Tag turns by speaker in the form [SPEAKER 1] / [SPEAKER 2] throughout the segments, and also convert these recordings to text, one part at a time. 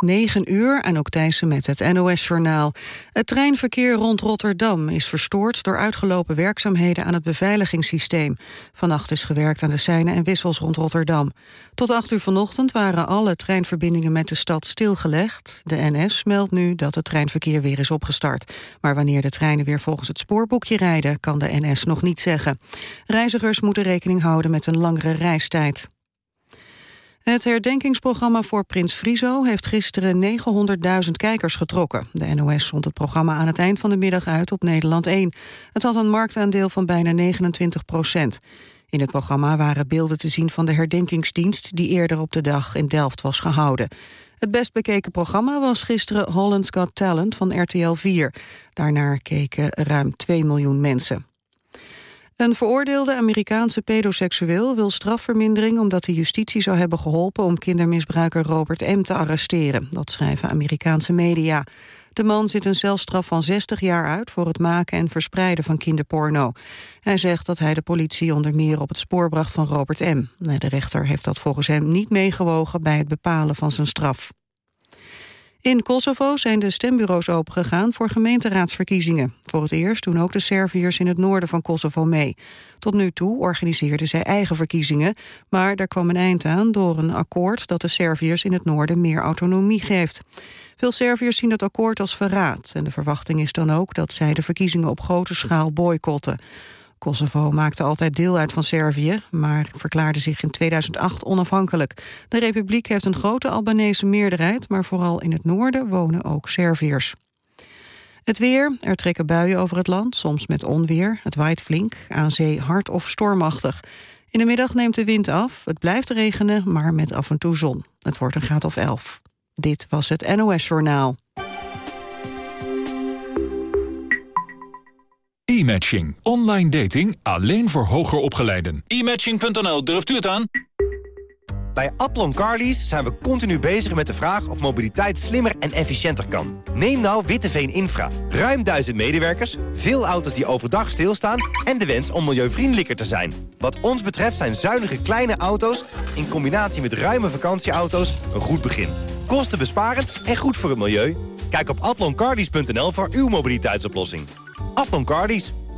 [SPEAKER 1] 9 uur, en ook Thijssen met het NOS-journaal. Het treinverkeer rond Rotterdam is verstoord... door uitgelopen werkzaamheden aan het beveiligingssysteem. Vannacht is gewerkt aan de seinen en wissels rond Rotterdam. Tot 8 uur vanochtend waren alle treinverbindingen met de stad stilgelegd. De NS meldt nu dat het treinverkeer weer is opgestart. Maar wanneer de treinen weer volgens het spoorboekje rijden... kan de NS nog niet zeggen. Reizigers moeten rekening houden met een langere reistijd. Het herdenkingsprogramma voor Prins Friso heeft gisteren 900.000 kijkers getrokken. De NOS zond het programma aan het eind van de middag uit op Nederland 1. Het had een marktaandeel van bijna 29 procent. In het programma waren beelden te zien van de herdenkingsdienst... die eerder op de dag in Delft was gehouden. Het best bekeken programma was gisteren Holland's Got Talent van RTL 4. Daarnaar keken ruim 2 miljoen mensen. Een veroordeelde Amerikaanse pedoseksueel wil strafvermindering... omdat de justitie zou hebben geholpen om kindermisbruiker Robert M. te arresteren. Dat schrijven Amerikaanse media. De man zit een celstraf van 60 jaar uit voor het maken en verspreiden van kinderporno. Hij zegt dat hij de politie onder meer op het spoor bracht van Robert M. De rechter heeft dat volgens hem niet meegewogen bij het bepalen van zijn straf. In Kosovo zijn de stembureaus opengegaan voor gemeenteraadsverkiezingen. Voor het eerst doen ook de Serviërs in het noorden van Kosovo mee. Tot nu toe organiseerden zij eigen verkiezingen, maar daar kwam een eind aan door een akkoord dat de Serviërs in het noorden meer autonomie geeft. Veel Serviërs zien het akkoord als verraad en de verwachting is dan ook dat zij de verkiezingen op grote schaal boycotten. Kosovo maakte altijd deel uit van Servië, maar verklaarde zich in 2008 onafhankelijk. De republiek heeft een grote Albanese meerderheid, maar vooral in het noorden wonen ook Serviërs. Het weer, er trekken buien over het land, soms met onweer. Het waait flink, aan zee hard of stormachtig. In de middag neemt de wind af, het blijft regenen, maar met af en toe zon. Het wordt een graad of 11. Dit was het NOS Journaal.
[SPEAKER 2] E-matching. Online dating alleen voor hoger opgeleiden.
[SPEAKER 3] E-matching.nl, durft u het aan?
[SPEAKER 4] Bij Atlon Carlies zijn we continu bezig met de vraag of mobiliteit slimmer en efficiënter kan. Neem nou Witteveen Infra. Ruim duizend medewerkers, veel auto's die overdag stilstaan... en de wens om milieuvriendelijker te zijn. Wat ons betreft zijn zuinige kleine auto's... in combinatie met ruime vakantieauto's een goed begin. Kostenbesparend en goed voor het milieu. Kijk op atloncarlies.nl voor uw mobiliteitsoplossing. Atlon Cardies.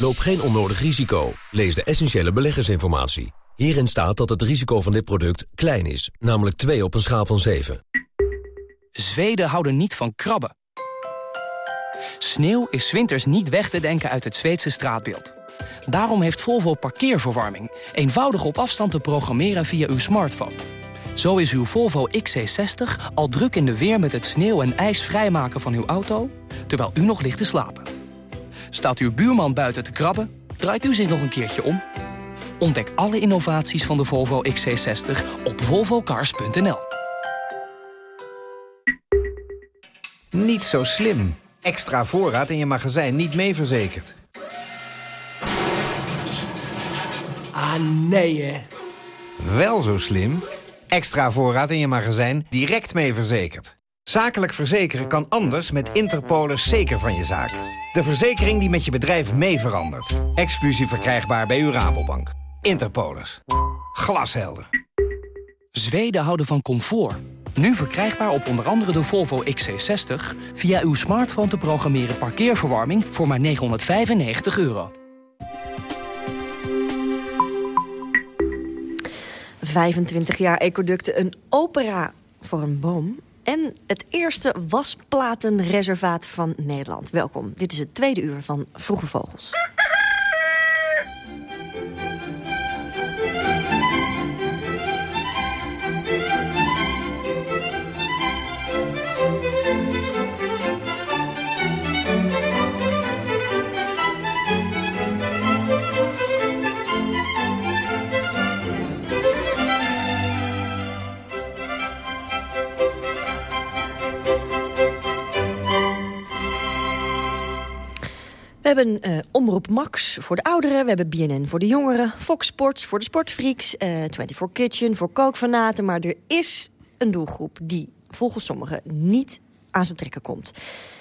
[SPEAKER 5] Loop geen onnodig risico. Lees de essentiële beleggersinformatie. Hierin staat dat het risico van dit product klein is, namelijk 2 op een schaal van 7.
[SPEAKER 6] Zweden houden niet van krabben. Sneeuw is winters niet weg te denken uit het Zweedse straatbeeld. Daarom heeft Volvo parkeerverwarming. Eenvoudig op afstand te programmeren via uw smartphone. Zo is uw Volvo XC60 al druk in de weer met het sneeuw en ijs vrijmaken van uw auto... terwijl u nog ligt te slapen. Staat uw buurman buiten te krabben, draait u zich nog een keertje om... Ontdek alle innovaties van de Volvo XC60 op volvocars.nl.
[SPEAKER 7] Niet zo slim. Extra voorraad in je magazijn niet mee verzekerd.
[SPEAKER 8] Ah, nee hè.
[SPEAKER 7] Wel zo slim. Extra voorraad in je magazijn direct mee verzekerd. Zakelijk verzekeren kan anders met Interpolis zeker van je zaak. De verzekering die met je bedrijf mee verandert. Exclusief verkrijgbaar bij uw Rabobank. Interpolis. Glashelder.
[SPEAKER 6] Zweden houden van comfort. Nu verkrijgbaar op onder andere de Volvo XC60... via uw smartphone te programmeren parkeerverwarming voor maar 995 euro.
[SPEAKER 9] 25 jaar ecoducten, een opera voor een boom... en het eerste wasplatenreservaat van Nederland. Welkom, dit is het tweede uur van Vroege Vogels. Hebben uh, Omroep Max voor de ouderen. We hebben BNN voor de jongeren. Fox Sports voor de sportfreaks. Uh, 24 Kitchen voor kookfanaten. Maar er is een doelgroep die volgens sommigen niet aan zijn trekken komt.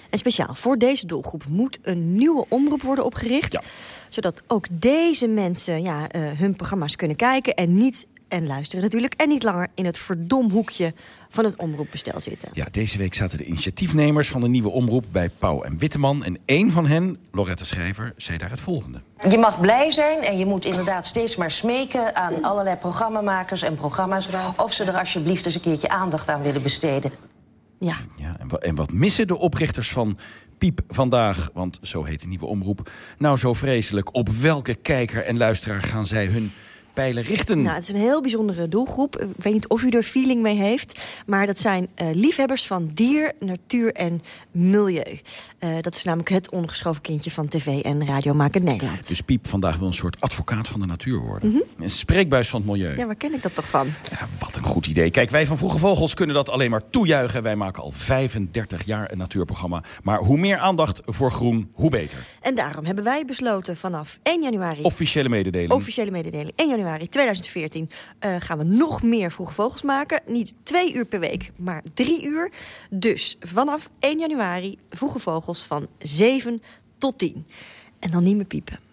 [SPEAKER 9] En speciaal voor deze doelgroep moet een nieuwe omroep worden opgericht.
[SPEAKER 10] Ja.
[SPEAKER 9] Zodat ook deze mensen ja, uh, hun programma's kunnen kijken en niet en luisteren natuurlijk. En niet langer in het verdomhoekje van het omroepbestel zitten.
[SPEAKER 10] Ja, deze week zaten de initiatiefnemers van de nieuwe omroep bij Pauw en Witteman. En één van hen, Lorette Schrijver, zei daar het volgende.
[SPEAKER 11] Je mag blij zijn en je moet inderdaad steeds maar smeken aan allerlei programmamakers en programma's... of ze er alsjeblieft eens een keertje aandacht aan willen besteden.
[SPEAKER 9] Ja.
[SPEAKER 10] ja en, en wat missen de oprichters van Piep vandaag, want zo heet de nieuwe omroep... nou zo vreselijk, op welke kijker en luisteraar gaan zij hun pijlen richten?
[SPEAKER 9] Nou, het is een heel bijzondere doelgroep. Ik weet niet of u er feeling mee heeft. Maar dat zijn uh, liefhebbers van dier, natuur en milieu. Uh, dat is namelijk het ongeschoven kindje van tv en radiomaker Nederland.
[SPEAKER 10] Dus Piep vandaag wil een soort advocaat van de natuur worden. Mm -hmm. Een spreekbuis van het milieu.
[SPEAKER 9] Ja, waar ken ik dat toch van?
[SPEAKER 10] Ja, wat een goed idee. Kijk, wij van Vroege Vogels kunnen dat alleen maar toejuichen. Wij maken al 35 jaar een natuurprogramma. Maar hoe meer aandacht voor groen, hoe beter.
[SPEAKER 9] En daarom hebben wij besloten vanaf 1 januari...
[SPEAKER 10] Officiële mededeling.
[SPEAKER 9] Officiële mededeling. 1 januari januari 2014 uh, gaan we nog meer vroege vogels maken. Niet twee uur per week, maar drie uur. Dus vanaf 1 januari vroege vogels van 7 tot 10. En dan niet meer piepen.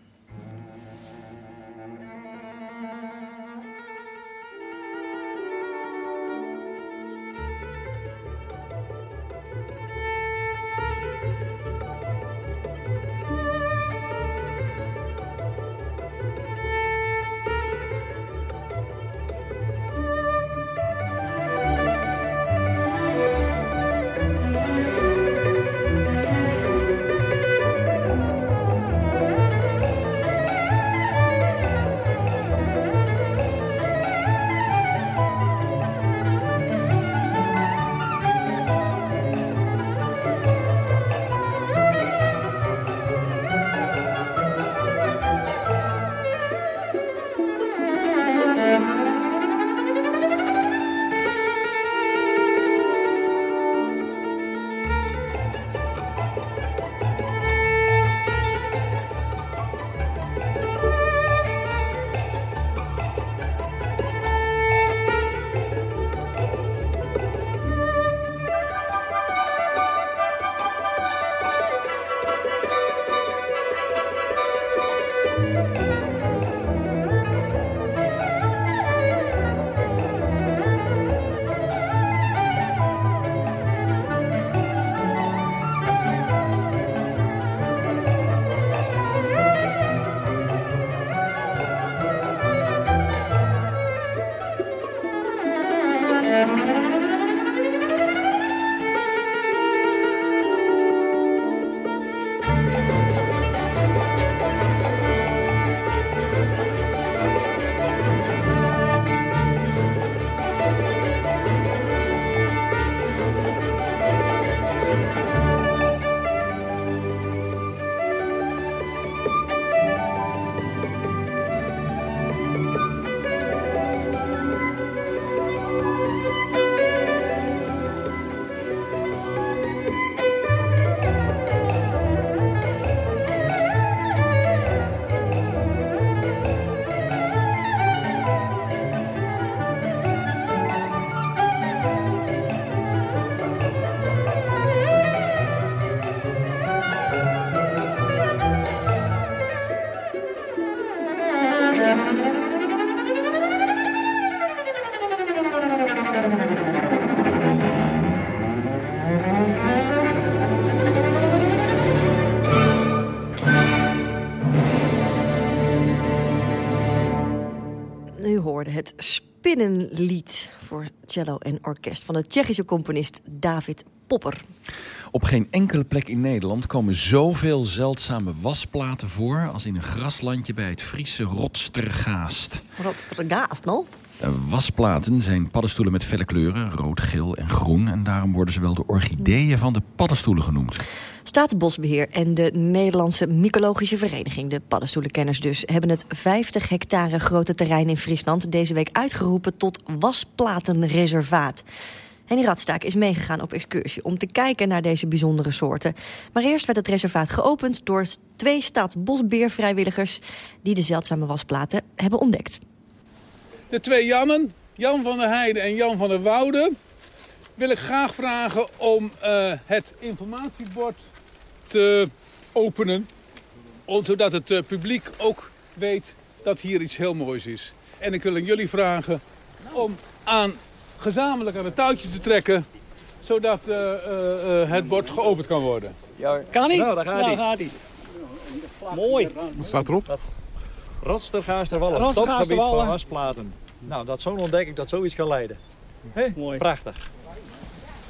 [SPEAKER 9] Het Spinnenlied voor cello en orkest... van de Tsjechische componist David Popper.
[SPEAKER 10] Op geen enkele plek in Nederland komen zoveel zeldzame wasplaten voor... als in een graslandje bij het Friese Rotstergaast.
[SPEAKER 9] Rotstergaast, no?
[SPEAKER 10] Wasplaten zijn paddenstoelen met felle kleuren, rood, geel en groen. En daarom worden ze wel de orchideeën van de paddenstoelen genoemd.
[SPEAKER 9] Staatsbosbeheer en de Nederlandse Mycologische Vereniging, de paddenstoelenkenners dus, hebben het 50 hectare grote terrein in Friesland deze week uitgeroepen tot wasplatenreservaat. Henny Radstaak is meegegaan op excursie om te kijken naar deze bijzondere soorten. Maar eerst werd het reservaat geopend door twee staatsbosbeervrijwilligers... die de zeldzame wasplaten hebben ontdekt.
[SPEAKER 12] De twee Jannen, Jan van der Heijden en Jan van der Woude... wil ik graag vragen om uh, het informatiebord te openen. Zodat het uh, publiek ook weet dat hier iets heel moois is. En ik wil aan jullie vragen om aan, gezamenlijk aan het touwtje te trekken... zodat uh, uh, het bord geopend kan worden.
[SPEAKER 13] Ja,
[SPEAKER 14] kan niet?
[SPEAKER 13] Nou, daar gaat
[SPEAKER 14] nou,
[SPEAKER 13] hij.
[SPEAKER 14] Mooi.
[SPEAKER 15] Wat staat erop?
[SPEAKER 13] Rotstergaasterwallen,
[SPEAKER 14] Rotstergaasterwallen.
[SPEAKER 13] topgebied van wasplaten. Nou, dat zo'n ontdekking dat zoiets kan leiden. Hé,
[SPEAKER 14] Mooi.
[SPEAKER 13] prachtig.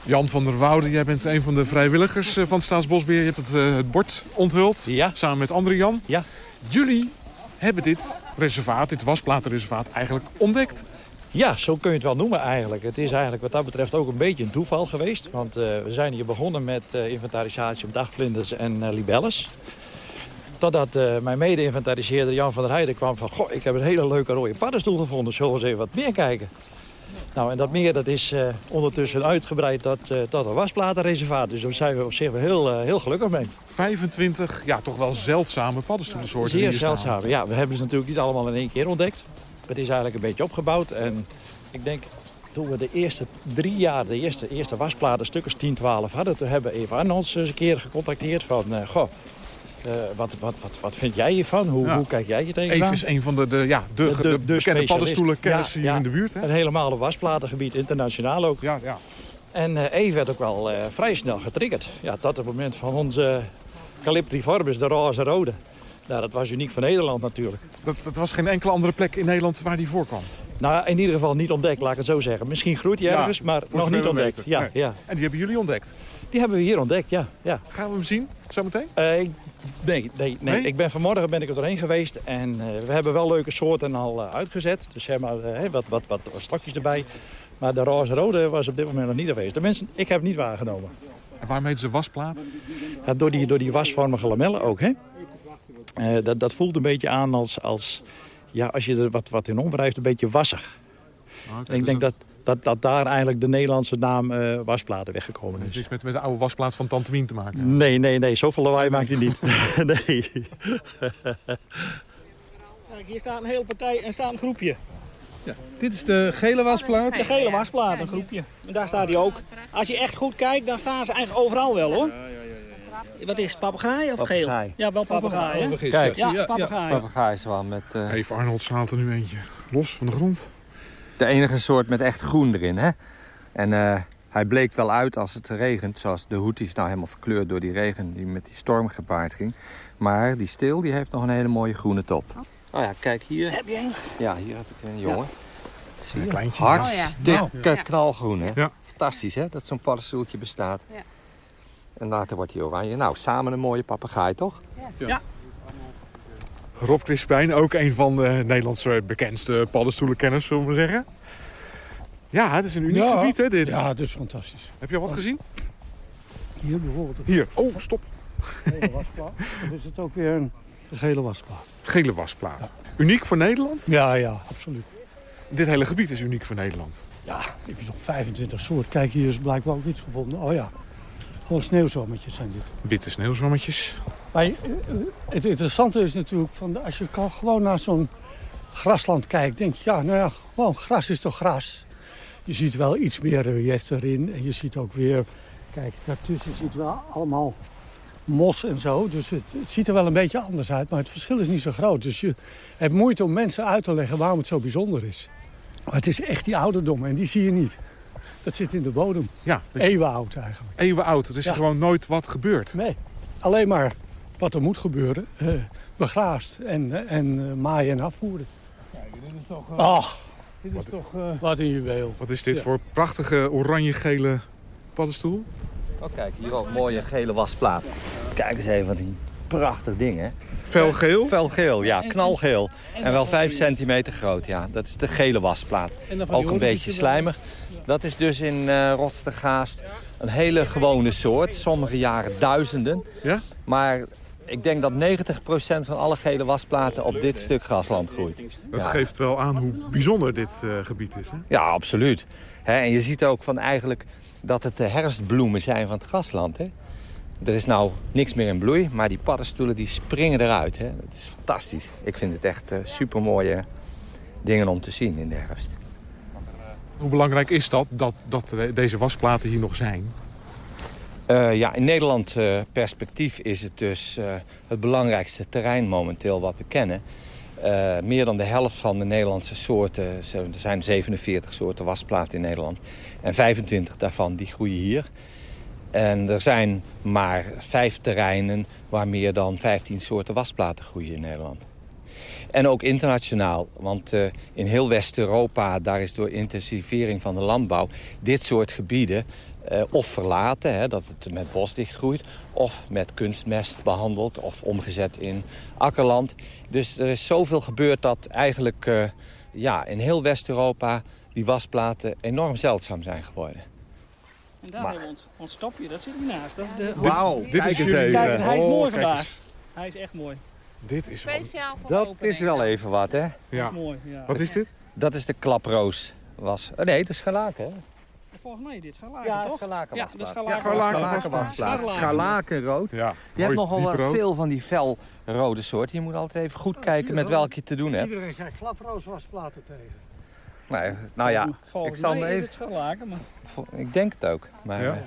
[SPEAKER 15] Jan van der Woude, jij bent een van de vrijwilligers eh, van Staatsbosbeheer. Je hebt het, eh, het bord onthuld,
[SPEAKER 13] Ja.
[SPEAKER 15] samen met andere Jan.
[SPEAKER 13] Ja.
[SPEAKER 15] Jullie hebben dit reservaat, dit wasplatenreservaat, eigenlijk ontdekt.
[SPEAKER 13] Ja, zo kun je het wel noemen eigenlijk. Het is eigenlijk wat dat betreft ook een beetje een toeval geweest. Want eh, we zijn hier begonnen met eh, inventarisatie op dagvlinders en eh, libelles. Totdat eh, mijn mede-inventariseerder Jan van der Heijden kwam van... Goh, ik heb een hele leuke rode paddenstoel gevonden. Zullen we eens even wat meer kijken? Nou, en dat meer dat is eh, ondertussen uitgebreid tot, eh, tot een wasplatenreservaat. Dus daar zijn we op zich wel heel, heel gelukkig mee.
[SPEAKER 15] 25, ja, toch wel zeldzame paddenstoelensoorten die
[SPEAKER 13] Zeer zeldzaam. Ja, we hebben ze natuurlijk niet allemaal in één keer ontdekt. Het is eigenlijk een beetje opgebouwd. En ik denk, toen we de eerste drie jaar, de eerste, eerste wasplaten, stukkers 10, 12 hadden... toen hebben Eva Arnolds eens een keer gecontacteerd van... goh, eh, wat, wat, wat, wat vind jij hiervan? Hoe,
[SPEAKER 15] Ja.
[SPEAKER 13] hoe kijk jij hier tegenaan?
[SPEAKER 15] Eve is een van de, de, ja, de, de, bekende
[SPEAKER 13] Ja,
[SPEAKER 15] hier
[SPEAKER 13] ja.
[SPEAKER 15] in de buurt. Hè?
[SPEAKER 13] Een helemaal wasplatengebied, internationaal ook.
[SPEAKER 15] Ja, ja.
[SPEAKER 13] En eh Eve werd ook wel eh, vrij snel getriggerd. Ja, tot het moment van onze Calyptriforbus, de roze rode. Nou, dat was uniek voor Nederland natuurlijk.
[SPEAKER 15] Dat, dat was geen enkele andere plek in Nederland waar die voorkwam.
[SPEAKER 13] Nou, in ieder geval niet ontdekt, laat ik het zo zeggen. Misschien groeit hij ergens, maar nog niet ontdekt. Ja,
[SPEAKER 15] Nee.
[SPEAKER 13] ja.
[SPEAKER 15] En die hebben jullie ontdekt.
[SPEAKER 13] Die hebben we hier ontdekt, ja. ja.
[SPEAKER 15] Gaan we hem zien, zometeen?
[SPEAKER 13] Eh, ik- nee, nee, nee,
[SPEAKER 15] Nee?
[SPEAKER 13] Ik ben vanmorgen ben ik er doorheen geweest en eh, we hebben wel leuke soorten al eh, uitgezet. Dus zeg maar wat, wat, wat, wat stokjes erbij. Maar de roze-rode was op dit moment nog niet aanwezig. De mensen, ik heb het niet waargenomen.
[SPEAKER 15] En waarom heet ze wasplaat?
[SPEAKER 13] Ja, door, die, door die wasvormige lamellen ook, hè? Dat, dat voelt een beetje aan als, als ja, als je er wat, wat in omwrijft, een beetje wassig. En ik
[SPEAKER 15] dus
[SPEAKER 13] denk
[SPEAKER 15] dat
[SPEAKER 13] dat, dat, daar eigenlijk de Nederlandse naam eh, wasplaten weggekomen is.
[SPEAKER 15] niks met, met de oude wasplaat van Tante Mien te maken.
[SPEAKER 13] Nee, nee, nee, zoveel lawaai maakt hij niet. nee.
[SPEAKER 14] Kijk, hier staat een hele partij en staat een groepje.
[SPEAKER 12] Dit is de gele wasplaat.
[SPEAKER 14] De gele wasplaat, een groepje. En daar staat hij ook. Als je echt goed kijkt, dan staan ze eigenlijk overal wel hoor. Wat is het, papegaai of
[SPEAKER 16] Papegaai.
[SPEAKER 14] geel? Ja, wel papegaai.
[SPEAKER 16] Kijk.
[SPEAKER 12] je.
[SPEAKER 14] Ja, papegaai.
[SPEAKER 16] Papegaaizwam met eh,
[SPEAKER 15] Eve Arnold haalt er nu eentje los van de grond.
[SPEAKER 16] De enige soort met echt groen erin. Hè? En eh, hij bleek wel uit als het regent. Zoals de hoed die is nou helemaal verkleurd door die regen die met die storm gepaard ging. Maar die steel die heeft nog een hele mooie groene top. Oh ja, kijk hier.
[SPEAKER 14] Heb je een?
[SPEAKER 16] Ja, hier heb ik een jongen. Zie
[SPEAKER 15] Een
[SPEAKER 16] je?
[SPEAKER 15] kleintje.
[SPEAKER 16] Hartstikke
[SPEAKER 15] Oh, ja.
[SPEAKER 16] knalgroen. Hè?
[SPEAKER 15] Ja.
[SPEAKER 16] Fantastisch hè, dat zo'n paddenstoeltje bestaat. En later wordt hij oranje. Nou, samen een mooie papegaai toch?
[SPEAKER 14] Ja.
[SPEAKER 15] Rob Crispijn, ook een van de Nederlandse bekendste paddenstoelenkenners, zullen we zeggen. Ja, het is een uniek
[SPEAKER 17] Ja.
[SPEAKER 15] gebied, hè, dit.
[SPEAKER 17] Ja, het is fantastisch.
[SPEAKER 15] Heb je al wat gezien?
[SPEAKER 17] Hier bijvoorbeeld.
[SPEAKER 15] Hier. Oh, stop.
[SPEAKER 17] Een gele wasplaat. Dan is het ook weer een gele wasplaat.
[SPEAKER 15] Gele wasplaat. Uniek voor Nederland?
[SPEAKER 17] Ja, ja, absoluut.
[SPEAKER 15] Dit hele gebied is uniek voor Nederland.
[SPEAKER 17] Ja, heb je nog 25 soorten. Kijk, hier is blijkbaar ook iets gevonden. Oh ja, gewoon sneeuwzommetjes zijn dit.
[SPEAKER 15] Witte sneeuwzwammetjes.
[SPEAKER 17] Maar eh, het interessante is natuurlijk, van, als je gewoon naar zo'n grasland kijkt, denk je, ja, nou ja, gewoon gras is toch gras. Je ziet wel iets meer relief erin en je ziet ook weer, kijk, daartussen ziet wel allemaal mos en zo. Dus het, het ziet er wel een beetje anders uit, maar het verschil is niet zo groot. Dus je hebt moeite om mensen uit te leggen waarom het zo bijzonder is. Maar het is echt die ouderdom en die zie je niet. Dat zit in de bodem.
[SPEAKER 15] Ja,
[SPEAKER 17] Eeuwen oud eigenlijk.
[SPEAKER 15] Eeuwen oud. Het is
[SPEAKER 17] Ja.
[SPEAKER 15] er gewoon nooit wat gebeurd.
[SPEAKER 17] Nee, alleen maar wat er moet gebeuren. eh begraast en, eh, en eh, maaien en afvoeren.
[SPEAKER 12] Kijk, dit is toch... eh,
[SPEAKER 17] Ach,
[SPEAKER 12] dit is toch... eh,
[SPEAKER 17] wat een juweel.
[SPEAKER 15] Wat is dit
[SPEAKER 17] Ja.
[SPEAKER 15] voor prachtige oranje-gele paddenstoel?
[SPEAKER 16] Oh, kijk, hier ook mooie gele wasplaat. Kijk eens even, wat een prachtig ding, hè?
[SPEAKER 15] Felgeel?
[SPEAKER 16] Felgeel, ja, knalgeel. En wel 5 centimeter groot, ja. Dat is de gele wasplaat. Ook een beetje slijmig. Dat is dus in eh Rotstergaast een hele gewone soort. Sommige jaren duizenden.
[SPEAKER 15] Ja?
[SPEAKER 16] Maar ik denk dat 90% van alle gele wasplaten op dit stuk grasland groeit.
[SPEAKER 15] Dat
[SPEAKER 16] Ja.
[SPEAKER 15] geeft wel aan hoe bijzonder dit eh, gebied is. Hè?
[SPEAKER 16] Ja, absoluut. En je ziet ook van eigenlijk dat het de herfstbloemen zijn van het grasland. Hè? Er is nou niks meer in bloei, maar die paddenstoelen die springen eruit. Hè? Dat is fantastisch. Ik vind het echt super supermooie dingen om te zien in de herfst.
[SPEAKER 15] Hoe belangrijk is dat, dat, dat eh, deze wasplaten hier nog zijn?
[SPEAKER 16] Eh, ja, in Nederland eh, perspectief is het dus eh, het belangrijkste terrein momenteel wat we kennen. Meer dan de helft van de Nederlandse soorten, er zijn 47 soorten wasplaten in Nederland. En 25 daarvan die groeien hier. En er zijn maar vijf terreinen waar meer dan 15 soorten wasplaten groeien in Nederland. En ook internationaal, want in heel West-Europa... daar is door intensivering van de landbouw dit soort gebieden... eh, of verlaten, hè, dat het met bosdicht groeit... of met kunstmest behandeld of omgezet in akkerland. Dus er is zoveel gebeurd dat eigenlijk eh, ja, in heel West-Europa... die wasplaten enorm zeldzaam zijn geworden.
[SPEAKER 14] En daar hebben we ons, ons stopje, dat zit hiernaast. Dat is de...
[SPEAKER 16] Wauw,
[SPEAKER 15] dit is jullie-
[SPEAKER 14] eens, hij is
[SPEAKER 15] Oh,
[SPEAKER 14] mooi vandaag.
[SPEAKER 15] eens.
[SPEAKER 14] Hij is echt mooi.
[SPEAKER 15] Dit is
[SPEAKER 14] Speciaal voor
[SPEAKER 16] Dat is wel even wat, hè?
[SPEAKER 15] Ja.
[SPEAKER 14] mooi, ja.
[SPEAKER 15] Wat is dit?
[SPEAKER 16] Dat is de klaproos. Was. Oh, nee, dat is scharlaken, hè?
[SPEAKER 14] Volgens mij dit scharlaken,
[SPEAKER 16] Ja,
[SPEAKER 14] toch?
[SPEAKER 16] scharlaken
[SPEAKER 14] Ja, de scharlaken.
[SPEAKER 16] Scharlakenrood.
[SPEAKER 15] Ja,
[SPEAKER 16] Je hebt nogal wel veel van die felrode soorten. Je moet altijd even goed kijken met welke je te doen hebt.
[SPEAKER 17] Iedereen zei klaprooswasplaten tegen.
[SPEAKER 16] Nee, nou ja, ik
[SPEAKER 14] Volgens
[SPEAKER 16] zal
[SPEAKER 14] mij
[SPEAKER 16] hem
[SPEAKER 14] is
[SPEAKER 16] even...
[SPEAKER 14] het scharlaken, maar...
[SPEAKER 16] Ik denk het ook. Maar
[SPEAKER 15] Ja.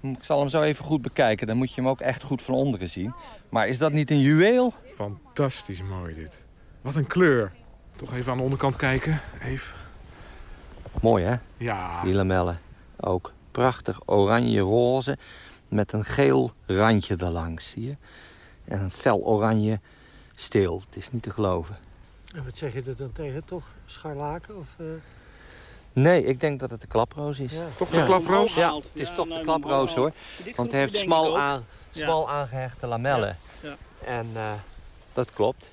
[SPEAKER 16] eh, ik zal hem zo even goed bekijken. Dan moet je hem ook echt goed van onderen zien. Maar is dat niet een juweel?
[SPEAKER 15] Fantastisch mooi dit. Wat een kleur. Toch even aan de onderkant kijken. Even.
[SPEAKER 16] Mooi, hè?
[SPEAKER 15] Ja.
[SPEAKER 16] Die lamellen. Ook prachtig oranje-roze met een geel randje erlangs, zie je? En een fel oranje steel. Het is niet te geloven.
[SPEAKER 17] En wat zeg je er dan tegen, toch? Scharlaken? Of, eh,
[SPEAKER 16] Nee, ik denk dat het de klaproos is.
[SPEAKER 17] Ja.
[SPEAKER 15] Toch de klaproos?
[SPEAKER 16] Ja, het is
[SPEAKER 14] Ja,
[SPEAKER 16] toch
[SPEAKER 14] nou,
[SPEAKER 16] de klaproos hoor. Want hij heeft smal, aan,
[SPEAKER 14] Ja.
[SPEAKER 16] smal aangehechte lamellen.
[SPEAKER 14] Ja.
[SPEAKER 16] En eh, dat klopt.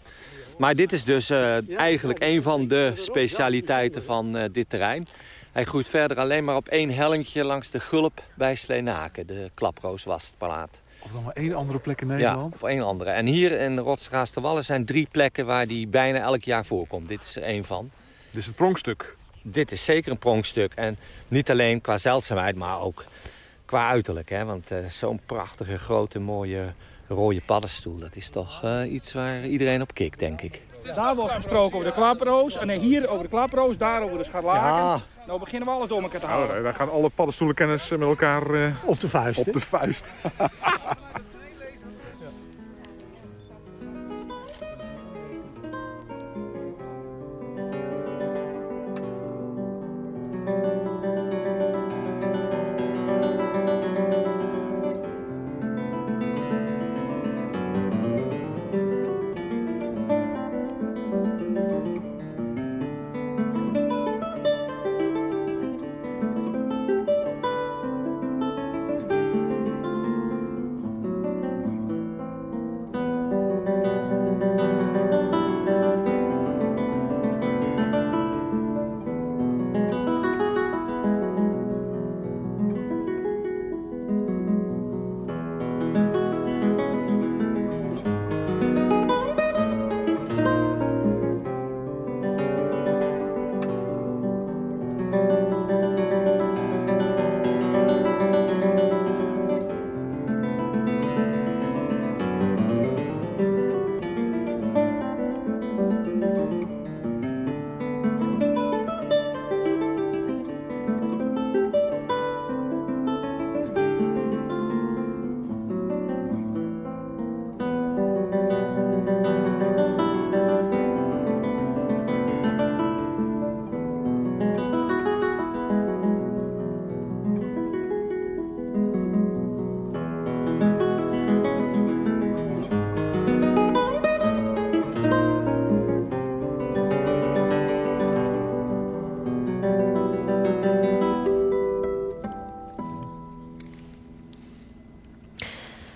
[SPEAKER 16] Maar dit is dus eh, eigenlijk een van de specialiteiten van eh, dit terrein. Hij groeit verder alleen maar op één hellingje langs de gulp bij Sleenaken, de klaprooswastpalaat.
[SPEAKER 15] Op nog maar één andere plek in
[SPEAKER 16] Ja,
[SPEAKER 15] Nederland.
[SPEAKER 16] op één andere. En hier in de Rotsgaasterwallen zijn drie plekken waar die bijna elk jaar voorkomt. Dit is er één van.
[SPEAKER 15] Dit is het pronkstuk.
[SPEAKER 16] Dit is zeker een pronkstuk. En niet alleen qua zeldzaamheid, maar ook qua uiterlijk. Hè? Want eh, zo'n prachtige, grote, mooie rode paddenstoel... dat is toch eh, iets waar iedereen op kikt, denk ik.
[SPEAKER 14] Daar wordt gesproken over de klaproos. En hier over de klaproos, daar over de scharlaken.
[SPEAKER 16] Ja.
[SPEAKER 14] Nou beginnen we alles door elkaar te
[SPEAKER 15] Nou,
[SPEAKER 14] houden.
[SPEAKER 15] daar gaan alle paddenstoelenkenners met elkaar eh,
[SPEAKER 17] op de vuist.
[SPEAKER 15] op
[SPEAKER 17] hè?
[SPEAKER 15] de vuist.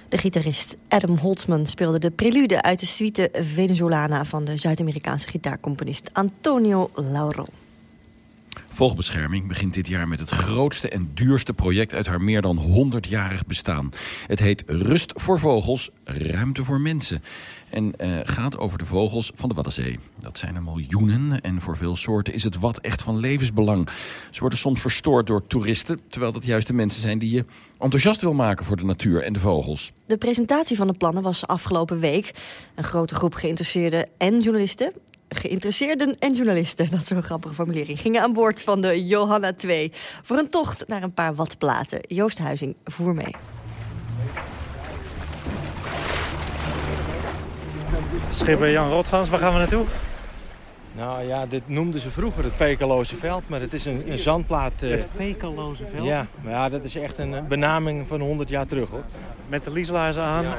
[SPEAKER 9] De gitarist Adam Holtzman speelde de prelude uit de suite Venezolana van de Zuid-Amerikaanse gitaarcomponist Antonio Lauro.
[SPEAKER 10] Vogelbescherming begint dit jaar met het grootste en duurste project uit haar meer dan 100-jarig bestaan. Het heet Rust voor Vogels, Ruimte voor Mensen. En uh, gaat over de vogels van de Waddenzee. Dat zijn er miljoenen en voor veel soorten is het wat echt van levensbelang. Ze worden soms verstoord door toeristen... terwijl dat juist de mensen zijn die je enthousiast wil maken voor de natuur en de vogels.
[SPEAKER 9] De presentatie van de plannen was afgelopen week. Een grote groep geïnteresseerden en journalisten geïnteresseerden en journalisten, dat is een grappige formulering, gingen aan boord van de Johanna 2 voor een tocht naar een paar watplaten. Joost Huizing voer mee.
[SPEAKER 18] Schipper Jan Rotgans, waar gaan we naartoe?
[SPEAKER 19] Nou ja, dit noemden ze vroeger het Pekeloze Veld, maar het is een, een zandplaat. Uh...
[SPEAKER 18] Het Pekeloze Veld?
[SPEAKER 19] Ja, maar ja, dat is echt een benaming van 100 jaar terug hoor.
[SPEAKER 18] Met de lieslaarzen aan, ja.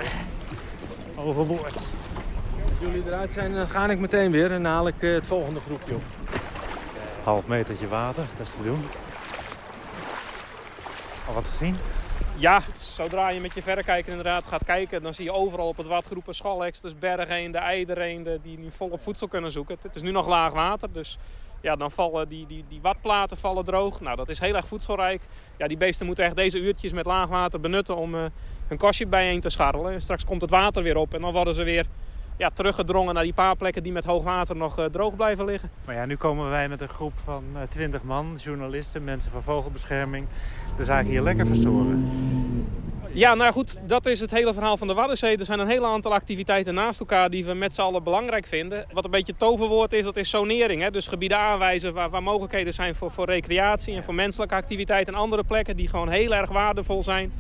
[SPEAKER 18] overboord. Als
[SPEAKER 19] jullie eruit zijn, dan ga ik meteen weer en haal ik uh, het volgende groepje op.
[SPEAKER 18] Half metertje water, dat is te doen. Al wat gezien?
[SPEAKER 20] Ja, zodra je met je verrekijker inderdaad gaat kijken... dan zie je overal op het wat groepen schalheksters, bergeenden, eidereenden... die nu volop voedsel kunnen zoeken. Het is nu nog laag water, dus ja, dan vallen die, die, die watplaten vallen droog. Nou, dat is heel erg voedselrijk. Ja, die beesten moeten echt deze uurtjes met laag water benutten... om uh, hun kostje bijeen te scharrelen. Straks komt het water weer op en dan worden ze weer ja, teruggedrongen naar die paar plekken die met hoog water nog uh, droog blijven liggen.
[SPEAKER 18] Maar ja, nu komen wij met een groep van uh, 20 man, journalisten, mensen van vogelbescherming, de zaak hier lekker verstoren.
[SPEAKER 20] Ja, nou goed, dat is het hele verhaal van de Waddenzee. Er zijn een hele aantal activiteiten naast elkaar die we met z'n allen belangrijk vinden. Wat een beetje toverwoord is, dat is zonering. Hè? Dus gebieden aanwijzen waar, waar mogelijkheden zijn voor, voor recreatie en voor menselijke activiteiten. En andere plekken die gewoon heel erg waardevol zijn.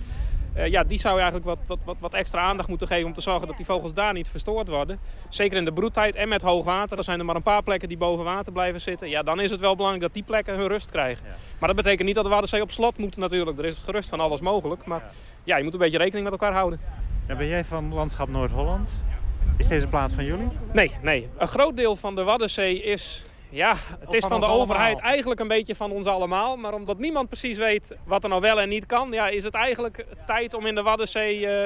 [SPEAKER 20] Uh, ja, die zou je eigenlijk wat, wat, wat, extra aandacht moeten geven om te zorgen dat die vogels daar niet verstoord worden. Zeker in de broedtijd en met hoog water. Er zijn er maar een paar plekken die boven water blijven zitten. Ja, dan is het wel belangrijk dat die plekken hun rust krijgen. Ja. Maar dat betekent niet dat de Waddenzee op slot moet natuurlijk. Er is gerust van alles mogelijk. Maar ja. ja, je moet een beetje rekening met elkaar houden.
[SPEAKER 18] Ben jij van Landschap Noord-Holland? Is deze plaats van jullie?
[SPEAKER 20] Nee, nee. Een groot deel van de Waddenzee is ja, het is van, de overheid eigenlijk een beetje van ons allemaal. Maar omdat niemand precies weet wat er nou wel en niet kan... Ja, is het eigenlijk tijd om in de Waddenzee uh,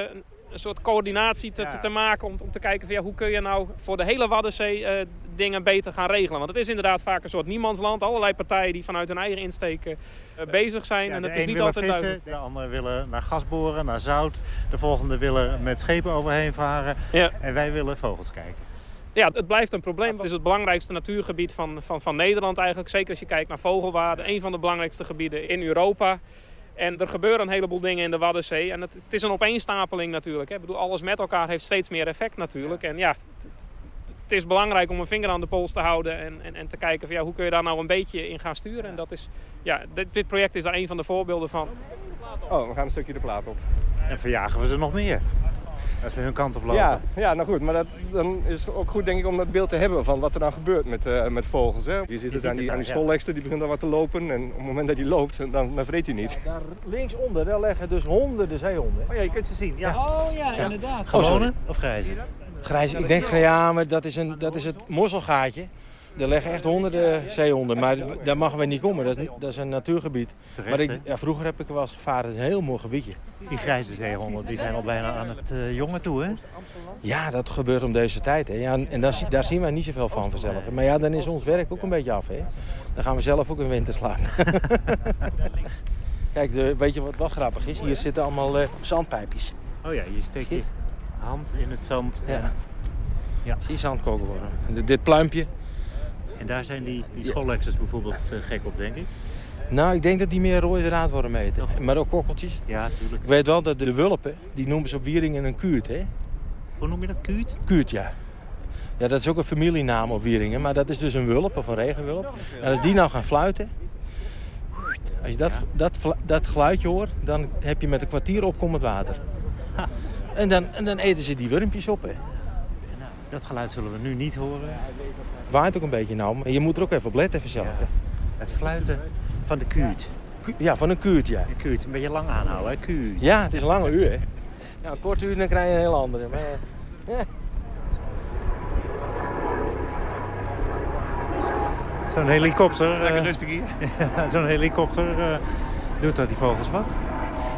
[SPEAKER 20] een soort coördinatie te, ja. te, maken... Om, om te kijken van, ja, hoe kun je nou voor de hele Waddenzee uh, dingen beter gaan regelen. Want het is inderdaad vaak een soort niemandsland. Allerlei partijen die vanuit hun eigen insteek uh, bezig zijn.
[SPEAKER 18] Ja,
[SPEAKER 20] en het
[SPEAKER 18] is
[SPEAKER 20] niet altijd
[SPEAKER 18] vissen,
[SPEAKER 20] duidelijk.
[SPEAKER 18] De anderen willen naar gas boren, naar zout. De volgende willen met schepen overheen varen.
[SPEAKER 20] Ja.
[SPEAKER 18] En wij willen vogels kijken.
[SPEAKER 20] Ja, het blijft een probleem. Het is het belangrijkste natuurgebied van, van, van Nederland eigenlijk. Zeker als je kijkt naar vogelwaarde. Een van de belangrijkste gebieden in Europa. En er gebeuren een heleboel dingen in de Waddenzee. En het, het is een opeenstapeling natuurlijk. Hè. Ik bedoel, alles met elkaar heeft steeds meer effect natuurlijk. En ja, het, het is belangrijk om een vinger aan de pols te houden. En, en, en te kijken van ja, hoe kun je daar nou een beetje in gaan sturen. En dat is, ja, dit, dit project is daar een van de voorbeelden van.
[SPEAKER 21] Oh, we gaan een stukje de plaat op.
[SPEAKER 18] En verjagen we ze nog meer. Als we hun kant op lopen.
[SPEAKER 21] Ja, ja nou goed. Maar dat, dan is het ook goed denk ik om dat beeld te hebben van wat er dan gebeurt met, uh, met vogels. Hè. Je ziet het aan die, aan die schollekster, die begint dan wat te lopen. En op het moment dat hij loopt, dan, dan vreet hij niet.
[SPEAKER 19] Daar linksonder, daar leggen dus honderden zeehonden.
[SPEAKER 18] Oh ja, je kunt ze zien. Ja.
[SPEAKER 14] Oh ja, ja. inderdaad.
[SPEAKER 18] Gewone of grijze?
[SPEAKER 19] Grijze, ik denk ja, maar dat is, een, dat is het mosselgaatje. Er liggen echt honderden zeehonden, maar daar mogen we niet komen. Dat is, dat is een natuurgebied.
[SPEAKER 18] Terecht,
[SPEAKER 19] maar ik, ja, vroeger heb ik er wel eens gevaren. Het is een heel mooi gebiedje.
[SPEAKER 18] Die grijze zeehonden die zijn al bijna aan het uh, jongen toe, hè?
[SPEAKER 19] Ja, dat gebeurt om deze tijd. Hè. Ja, en daar, daar zien wij niet zoveel van vanzelf. Maar ja, dan is ons werk ook een beetje af. Hè. Dan gaan we zelf ook een winter slapen. Kijk, de, weet je wat wel grappig is? Hier zitten allemaal uh, zandpijpjes.
[SPEAKER 18] Oh ja, je steekt je hand in het zand.
[SPEAKER 19] Ja. ja. Zie je. En dit pluimpje,
[SPEAKER 18] en daar zijn die, die schollexers bijvoorbeeld uh, gek op, denk ik?
[SPEAKER 19] Nou, ik denk dat die meer rode draad worden meten. Maar ook kokkeltjes.
[SPEAKER 18] Ja, tuurlijk.
[SPEAKER 19] Ik weet wel dat de wulpen, die noemen ze op Wieringen een kuurt, hè?
[SPEAKER 18] Hoe noem je dat, kuurt?
[SPEAKER 19] Kuurt, ja. Ja, dat is ook een familienaam op Wieringen. Maar dat is dus een wulp of een regenwulp. En als die nou gaan fluiten... Als je dat, ja. dat, dat geluidje hoort, dan heb je met een kwartier opkomend water. Ha. En dan, en dan eten ze die wurmpjes op, hè.
[SPEAKER 18] Nou, dat geluid zullen we nu niet horen.
[SPEAKER 19] Het waait ook een beetje nou, maar je moet er ook even op letten even zelf. Ja.
[SPEAKER 18] Het fluiten van de kuurt.
[SPEAKER 19] Ja, van een kuurt, ja.
[SPEAKER 18] Een kuurt, een beetje lang aanhouden, hè, kuurt.
[SPEAKER 19] Ja, het is een lange uur, hè. Ja, een kort uur dan krijg je een heel andere. Maar, ja.
[SPEAKER 18] Zo'n helikopter.
[SPEAKER 21] Lekker uh, rustig hier.
[SPEAKER 18] Zo'n helikopter uh, doet dat die vogels wat?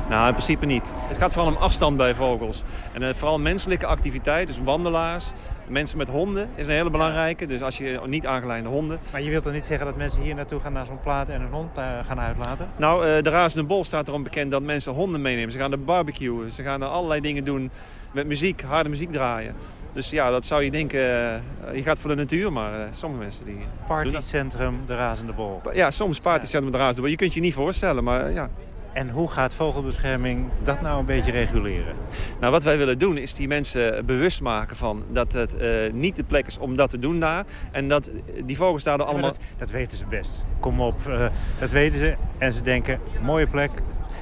[SPEAKER 21] Nou, in principe niet. Het gaat vooral om afstand bij vogels. En uh, vooral menselijke activiteit, dus wandelaars,
[SPEAKER 22] Mensen met honden is een hele belangrijke. Dus als je niet aangeleide honden...
[SPEAKER 18] Maar je wilt toch niet zeggen dat mensen hier naartoe gaan naar zo'n plaat en een hond uh, gaan uitlaten?
[SPEAKER 22] Nou, uh, de Razende Bol staat erom bekend dat mensen honden meenemen. Ze gaan er barbecuen, ze gaan er allerlei dingen doen met muziek, harde muziek draaien. Dus ja, dat zou je denken, uh, je gaat voor de natuur, maar sommige mensen die...
[SPEAKER 18] Partycentrum De Razende Bol.
[SPEAKER 22] Ja, soms partycentrum De Razende Bol. Je kunt je niet voorstellen, maar ja.
[SPEAKER 18] En hoe gaat vogelbescherming dat nou een beetje reguleren?
[SPEAKER 22] Nou, wat wij willen doen is die mensen bewust maken van dat het uh, niet de plek is om dat te doen daar. En dat die vogels daar allemaal...
[SPEAKER 18] Dat, dat, weten ze best. Kom op, uh, dat weten ze. En ze denken, mooie plek,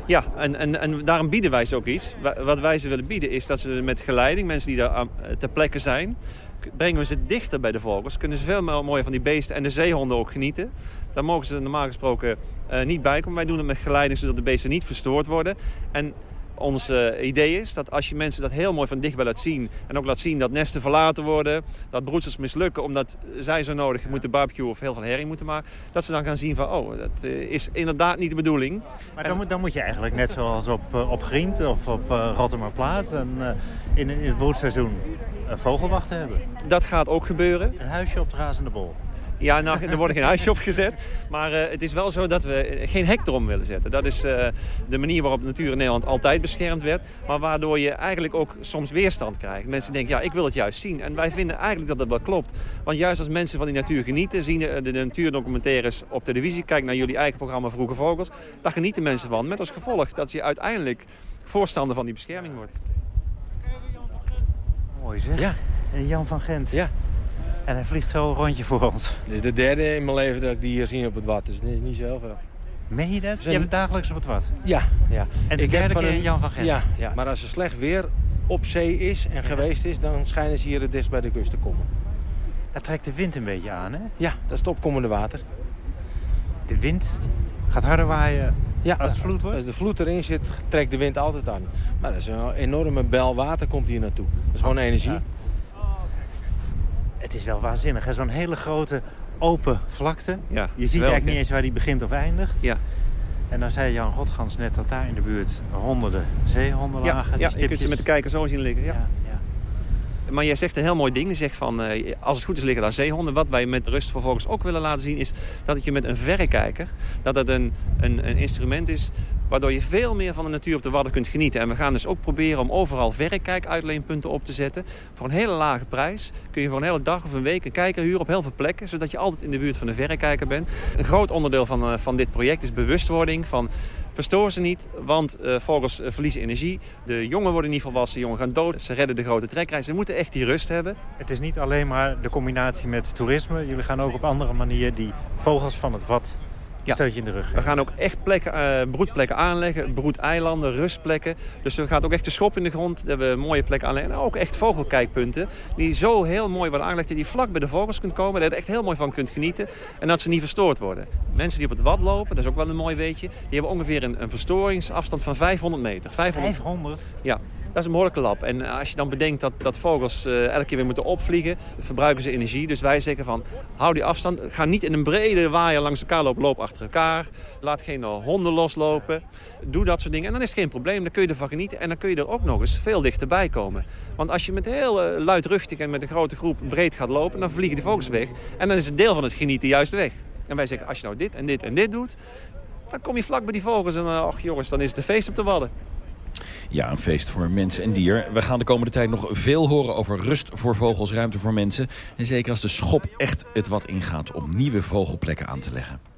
[SPEAKER 22] ja, en, en, en daarom bieden wij ze ook iets. Wat wij ze willen bieden is dat ze met geleiding, mensen die daar ter plekke zijn... brengen we ze dichter bij de vogels. Kunnen ze veel mooier van die beesten en de zeehonden ook genieten. Daar mogen ze normaal gesproken uh, niet bij komen. Wij doen het met geleiding zodat de beesten niet verstoord worden. En ons uh, idee is dat als je mensen dat heel mooi van dichtbij laat zien... en ook laat zien dat nesten verlaten worden, dat broedsels mislukken... omdat zij zo nodig moeten barbecue of heel veel herring moeten maken... dat ze dan gaan zien van, oh, dat uh, is inderdaad niet de bedoeling.
[SPEAKER 18] Maar dan, en, dan moet je eigenlijk net zoals op, uh, op Grient of op Rotterdamplaat... en in, in het broedseizoen vogelwachten hebben.
[SPEAKER 22] Dat gaat ook gebeuren.
[SPEAKER 18] Een huisje op de razende bol.
[SPEAKER 22] Ja, nou, er wordt geen huisje opgezet. Maar uh, het is wel zo dat we geen hek erom willen zetten. Dat is uh, de manier waarop natuur in Nederland altijd beschermd werd. Maar waardoor je eigenlijk ook soms weerstand krijgt. Mensen denken, ja, ik wil het juist zien. En wij vinden eigenlijk dat dat wel klopt. Want juist als mensen van die natuur genieten... zien de, de natuurdocumentaires op televisie... kijken naar jullie eigen programma Vroege Vogels... daar genieten mensen van. Met als gevolg dat je uiteindelijk voorstander van die bescherming wordt.
[SPEAKER 18] Mooi zeg.
[SPEAKER 19] Ja.
[SPEAKER 18] En Jan van Gent.
[SPEAKER 19] Ja.
[SPEAKER 18] En hij vliegt zo een rondje voor ons.
[SPEAKER 19] Dit is de derde in mijn leven dat ik die hier zie op het wat. Dus het is niet zo veel.
[SPEAKER 18] Meen je dat? Je hebt het dagelijks op het wat?
[SPEAKER 19] Ja. ja.
[SPEAKER 18] En de ik derde heb van keer Jan van Gent?
[SPEAKER 19] Ja, ja, maar als er slecht weer op zee is en ja. geweest is... dan schijnen ze hier het dichtst bij de kust te komen.
[SPEAKER 18] Het trekt de wind een beetje aan, hè?
[SPEAKER 19] Ja, dat is het opkomende water.
[SPEAKER 18] De wind gaat harder waaien
[SPEAKER 19] ja,
[SPEAKER 18] als het vloed wordt?
[SPEAKER 19] Als de vloed erin zit, trekt de wind altijd aan. Maar dat is een enorme bel water komt hier naartoe. Dat is gewoon energie. Ja
[SPEAKER 18] het is wel waanzinnig. Zo'n hele grote open vlakte.
[SPEAKER 22] Ja,
[SPEAKER 18] je ziet eigenlijk niet eens waar die begint of eindigt.
[SPEAKER 22] Ja.
[SPEAKER 18] En dan zei Jan Rotgans net dat daar in de buurt honderden zeehonden lagen.
[SPEAKER 22] Ja, je kunt ze met de kijker zo zien liggen. Ja. ja, ja. Maar jij zegt een heel mooi ding. Je zegt van, uh, als het goed is liggen daar zeehonden. Wat wij met Rust vervolgens ook willen laten zien... is dat je met een verrekijker... dat het een, een, een instrument is Waardoor je veel meer van de natuur op de Wadden kunt genieten. En we gaan dus ook proberen om overal verrekijkuitleenpunten op te zetten. Voor een hele lage prijs kun je voor een hele dag of een week een kijker huren op heel veel plekken. Zodat je altijd in de buurt van de verrekijker bent. Een groot onderdeel van, uh, van dit project is bewustwording van... Verstoor ze niet, want uh, vogels uh, verliezen energie. De jongen worden niet volwassen, jongen gaan dood. Ze redden de grote trekreis. Ze moeten echt die rust hebben.
[SPEAKER 18] Het is niet alleen maar de combinatie met toerisme. Jullie gaan ook op andere manieren die vogels van het wat ja. in de rug.
[SPEAKER 22] We gaan ook echt plekken, uh, broedplekken aanleggen, broedeilanden, rustplekken. Dus er gaat ook echt de schop in de grond. We mooie plekken aanleggen. En ook echt vogelkijkpunten die zo heel mooi worden aangelegd... dat je vlak bij de vogels kunt komen, dat je er echt heel mooi van kunt genieten. En dat ze niet verstoord worden. Mensen die op het wad lopen, dat is ook wel een mooi weetje... die hebben ongeveer een, een verstoringsafstand van 500 meter.
[SPEAKER 18] 500? 500?
[SPEAKER 22] Ja. Dat is een behoorlijke lab. En eh, als je dan bedenkt dat, dat vogels uh, elke keer weer moeten opvliegen, verbruiken ze energie. Dus wij zeggen van, hou die afstand. Ga niet in een brede waaier langs elkaar lopen, loop achter elkaar. Laat geen honden loslopen. Doe dat soort dingen. En dan is het geen probleem, dan kun je ervan genieten. En dan kun je er ook nog eens veel dichterbij komen. Want als je met heel luidruchtig en met een grote groep breed gaat lopen, dan vliegen die vogels weg. En dan is het deel van het genieten juist weg. En wij zeggen, als je nou dit en dit en dit doet, dan kom je vlak bij die vogels. En ach jongens, dan is het een feest op de wadden.
[SPEAKER 10] Ja, een feest voor mens en dier. We gaan de komende tijd nog veel horen over rust voor vogels, ruimte voor mensen. En zeker als de schop echt het wat ingaat om nieuwe vogelplekken aan te leggen.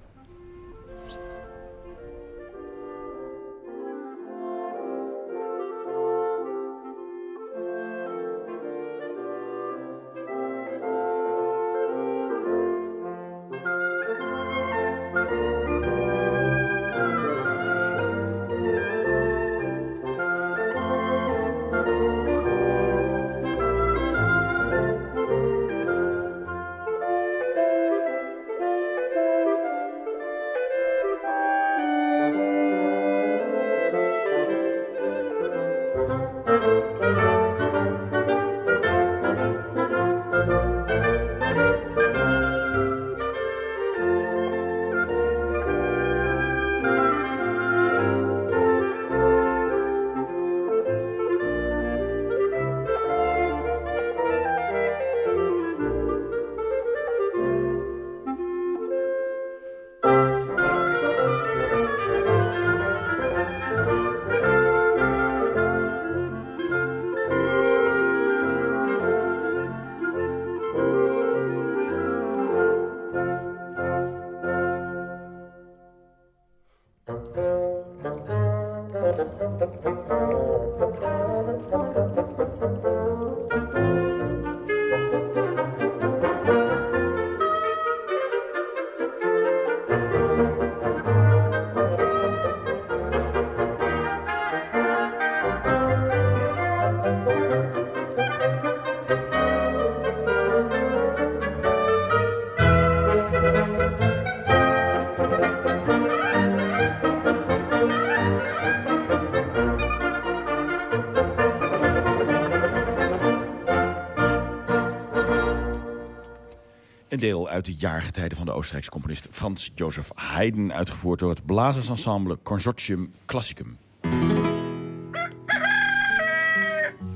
[SPEAKER 10] Uit de jaargetijden van de Oostenrijkse componist Frans Joseph Haydn... uitgevoerd door het blazersensemble Consortium Classicum.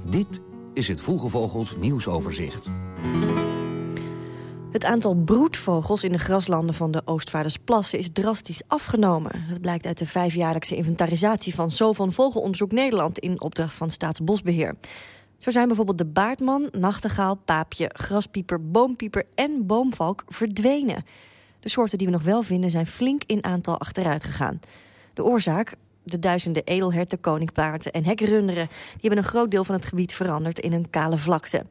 [SPEAKER 23] Dit is het Vroege Vogels nieuwsoverzicht.
[SPEAKER 9] Het aantal broedvogels in de graslanden van de Oostvaardersplassen is drastisch afgenomen. Dat blijkt uit de vijfjaarlijkse inventarisatie van Zo van Vogelonderzoek Nederland in opdracht van Staatsbosbeheer. Zo zijn bijvoorbeeld de baardman, nachtegaal, paapje, graspieper, boompieper en boomvalk verdwenen. De soorten die we nog wel vinden zijn flink in aantal achteruit gegaan. De oorzaak? De duizenden edelherten, koninkpaarden en hekrunderen... die hebben een groot deel van het gebied veranderd in een kale vlakte.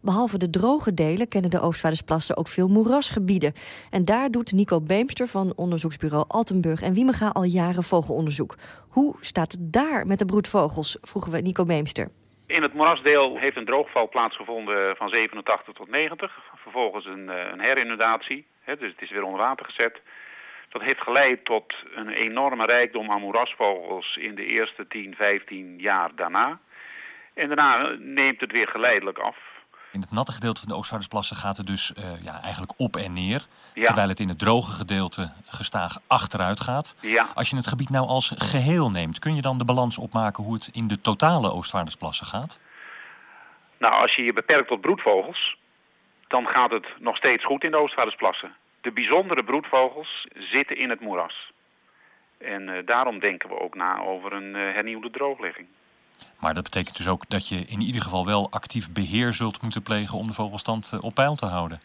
[SPEAKER 9] Behalve de droge delen kennen de Oostvaardersplassen ook veel moerasgebieden. En daar doet Nico Beemster van onderzoeksbureau Altenburg en Wiemega al jaren vogelonderzoek. Hoe staat het daar met de broedvogels, vroegen we Nico Beemster.
[SPEAKER 24] In het moerasdeel heeft een droogval plaatsgevonden van 87 tot 90. Vervolgens een, eh, een herinundatie, hè, dus het is weer onder water gezet. Dat heeft geleid tot een enorme rijkdom aan moerasvogels in de eerste 10, 15 jaar daarna. En daarna neemt het weer geleidelijk af.
[SPEAKER 25] In het natte gedeelte van de Oostvaardersplassen gaat het dus uh, ja, eigenlijk op en neer.
[SPEAKER 24] Ja.
[SPEAKER 25] Terwijl het in het droge gedeelte gestaag achteruit gaat.
[SPEAKER 24] Ja.
[SPEAKER 25] Als je het gebied nou als geheel neemt, kun je dan de balans opmaken hoe het in de totale Oostvaardersplassen gaat?
[SPEAKER 24] Nou, als je je beperkt tot broedvogels, dan gaat het nog steeds goed in de Oostvaardersplassen. De bijzondere broedvogels zitten in het moeras. En uh, daarom denken we ook na over een uh, hernieuwde drooglegging.
[SPEAKER 25] Maar dat betekent dus ook dat je in ieder geval wel actief beheer zult moeten plegen om de vogelstand op peil te houden.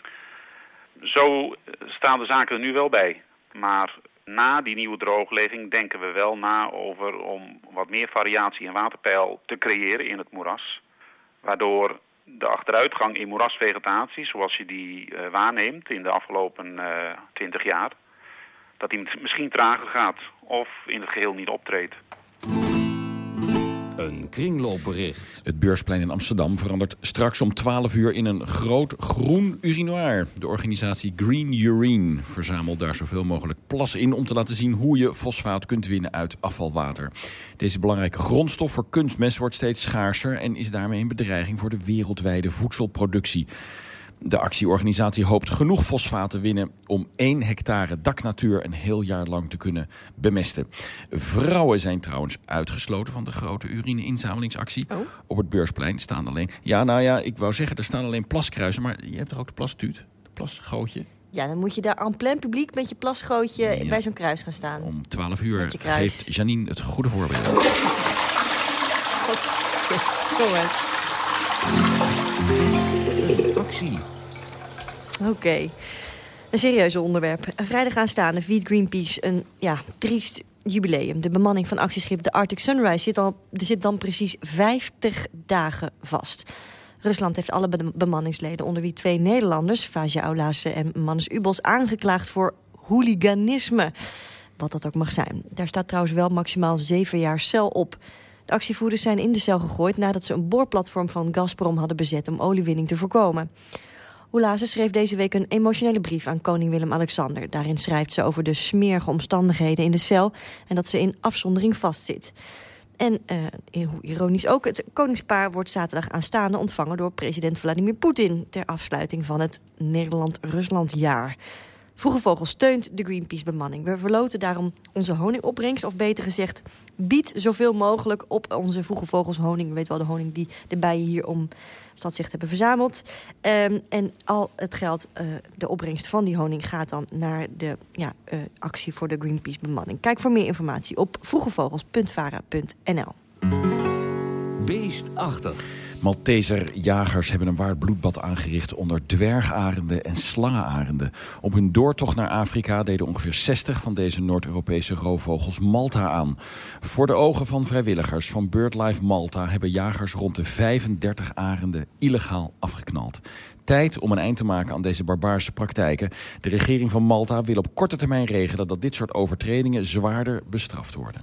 [SPEAKER 24] Zo staan de zaken er nu wel bij. Maar na die nieuwe drooglegging denken we wel na over om wat meer variatie en waterpeil te creëren in het moeras. Waardoor de achteruitgang in moerasvegetatie, zoals je die uh, waarneemt in de afgelopen twintig uh, jaar, dat die misschien trager gaat of in het geheel niet optreedt.
[SPEAKER 23] Een kringloopbericht.
[SPEAKER 10] Het beursplein in Amsterdam verandert straks om 12 uur in een groot groen urinoir. De organisatie Green Urine verzamelt daar zoveel mogelijk plas in... om te laten zien hoe je fosfaat kunt winnen uit afvalwater. Deze belangrijke grondstof voor kunstmest wordt steeds schaarser... en is daarmee een bedreiging voor de wereldwijde voedselproductie. De actieorganisatie hoopt genoeg fosfaat te winnen om 1 hectare daknatuur een heel jaar lang te kunnen bemesten. Vrouwen zijn trouwens uitgesloten van de grote urine-inzamelingsactie.
[SPEAKER 9] Oh.
[SPEAKER 10] Op het beursplein staan alleen... Ja, nou ja, ik wou zeggen, er staan alleen plaskruisen, maar je hebt er ook de plastuut, de plasgootje.
[SPEAKER 9] Ja, dan moet je daar aan plein publiek met je plasgootje ja. bij zo'n kruis gaan staan.
[SPEAKER 10] Om 12 uur geeft Janine het goede voorbeeld.
[SPEAKER 9] Kom maar. Oké. Een serieus onderwerp. Vrijdag aanstaande viert Greenpeace een ja, triest jubileum. De bemanning van actieschip de Arctic Sunrise zit, al, zit dan precies 50 dagen vast. Rusland heeft alle bemanningsleden, onder wie twee Nederlanders... Faja Aulasse en Mannes Ubos, aangeklaagd voor hooliganisme. Wat dat ook mag zijn. Daar staat trouwens wel maximaal zeven jaar cel op. De actievoerders zijn in de cel gegooid nadat ze een boorplatform van Gazprom hadden bezet om oliewinning te voorkomen. Oelase schreef deze week een emotionele brief aan koning Willem-Alexander. Daarin schrijft ze over de smerige omstandigheden in de cel en dat ze in afzondering vastzit. En uh, hoe ironisch ook, het koningspaar wordt zaterdag aanstaande ontvangen door president Vladimir Poetin ter afsluiting van het Nederland-Rusland-jaar. Vroege Vogel steunt de Greenpeace-bemanning. We verloten daarom onze honingopbrengst, of beter gezegd... bied zoveel mogelijk op onze Vroege Vogels honing. We weten wel de honing die de bijen hier om Stadzicht hebben verzameld. Um, en al het geld, uh, de opbrengst van die honing... gaat dan naar de ja, uh, actie voor de Greenpeace-bemanning. Kijk voor meer informatie op vroegevogels.vara.nl.
[SPEAKER 23] Beestachtig.
[SPEAKER 10] Malteser jagers hebben een waar bloedbad aangericht onder dwergarenden en slangenarenden. Op hun doortocht naar Afrika deden ongeveer 60 van deze Noord-Europese roofvogels Malta aan. Voor de ogen van vrijwilligers van BirdLife Malta hebben jagers rond de 35 arenden illegaal afgeknald. Tijd om een eind te maken aan deze barbaarse praktijken. De regering van Malta wil op korte termijn regelen dat dit soort overtredingen zwaarder bestraft worden.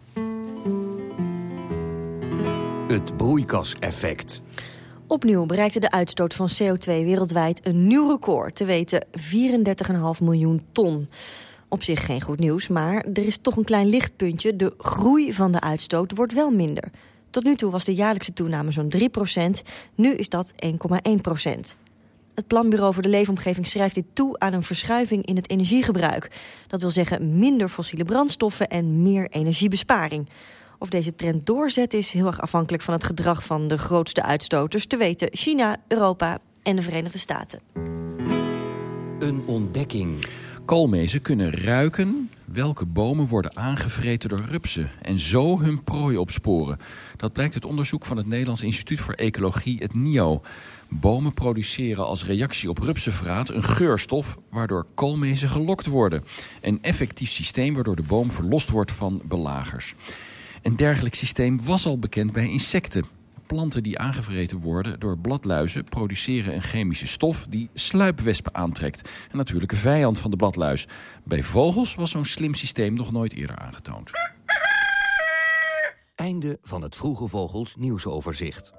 [SPEAKER 23] Het broeikaseffect.
[SPEAKER 9] Opnieuw bereikte de uitstoot van CO2 wereldwijd een nieuw record, te weten 34,5 miljoen ton. Op zich geen goed nieuws, maar er is toch een klein lichtpuntje. De groei van de uitstoot wordt wel minder. Tot nu toe was de jaarlijkse toename zo'n 3% nu is dat 1,1% Het Planbureau voor de Leefomgeving schrijft dit toe aan een verschuiving in het energiegebruik. Dat wil zeggen minder fossiele brandstoffen en meer energiebesparing. Of deze trend doorzet is heel erg afhankelijk van het gedrag van de grootste uitstoters, te weten China, Europa en de Verenigde Staten.
[SPEAKER 23] Een ontdekking.
[SPEAKER 10] Koolmezen kunnen ruiken welke bomen worden aangevreten door rupsen... en zo hun prooi opsporen. Dat blijkt uit onderzoek van het Nederlands Instituut voor Ecologie, het NIO. Bomen produceren als reactie op rupsenvraat een geurstof... waardoor koolmezen gelokt worden. Een effectief systeem waardoor de boom verlost wordt van belagers. Een dergelijk systeem was al bekend bij insecten. Planten die aangevreten worden door bladluizen produceren een chemische stof die sluipwespen aantrekt. Een natuurlijke vijand van de bladluis. Bij vogels was zo'n slim systeem nog nooit eerder aangetoond.
[SPEAKER 23] Einde van het Vroege Vogels nieuwsoverzicht.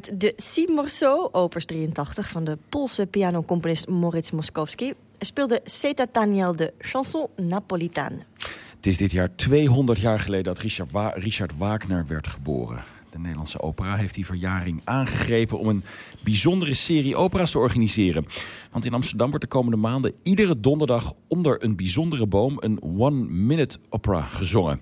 [SPEAKER 9] De Morceaux, opus 83, van de Poolse pianocomponist Moritz Moskowski... speelde Zeta Daniel de chanson Napolitaine.
[SPEAKER 10] Het is dit jaar 200 jaar geleden dat Richard, Richard Wagner werd geboren. De Nederlandse opera heeft die verjaring aangegrepen om een bijzondere serie opera's te organiseren. Want in Amsterdam wordt de komende maanden iedere donderdag onder een bijzondere boom een one-minute opera gezongen.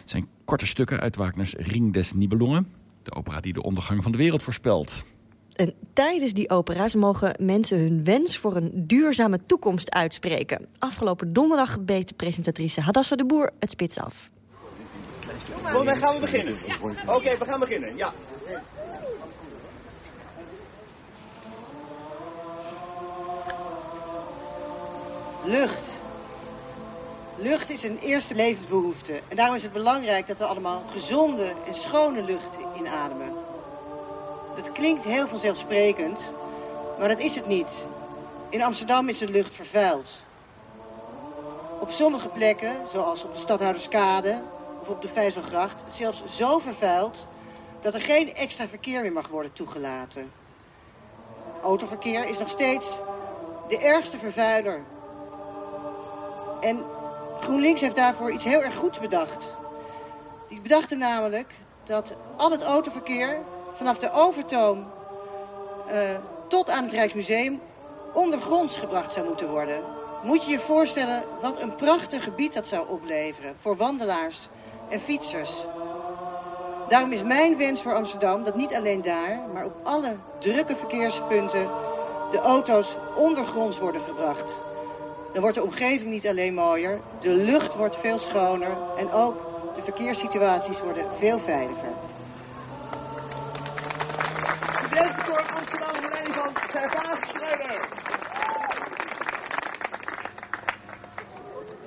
[SPEAKER 10] Het zijn korte stukken uit Wagners Ring des Nibelungen, de opera die de ondergang van de wereld voorspelt.
[SPEAKER 9] En tijdens die opera's mogen mensen hun wens voor een duurzame toekomst uitspreken. Afgelopen donderdag beet presentatrice Hadassa de Boer het spits af.
[SPEAKER 26] Goed, dan gaan we beginnen. Oké, we gaan beginnen. Ja.
[SPEAKER 27] Lucht. Lucht is een eerste levensbehoefte. En daarom is het belangrijk dat we allemaal gezonde en schone lucht inademen. Dat klinkt heel vanzelfsprekend, maar dat is het niet. In Amsterdam is de lucht vervuild. Op sommige plekken, zoals op de Stadhouderskade of op de Vijzelgracht, zelfs zo vervuild dat er geen extra verkeer meer mag worden toegelaten. Autoverkeer is nog steeds de ergste vervuiler. En GroenLinks heeft daarvoor iets heel erg goeds bedacht. Die bedachten namelijk dat al het autoverkeer vanaf de Overtoom uh, tot aan het Rijksmuseum ondergronds gebracht zou moeten worden. Moet je je voorstellen wat een prachtig gebied dat zou opleveren voor wandelaars en fietsers. Daarom is mijn wens voor Amsterdam dat niet alleen daar, maar op alle drukke verkeerspunten de auto's ondergronds worden gebracht. Dan wordt de omgeving niet alleen mooier, de lucht wordt veel schoner en ook de verkeerssituaties worden veel veiliger.
[SPEAKER 26] Studentenkoor Amsterdam onder leiding van Servaas Schreuder.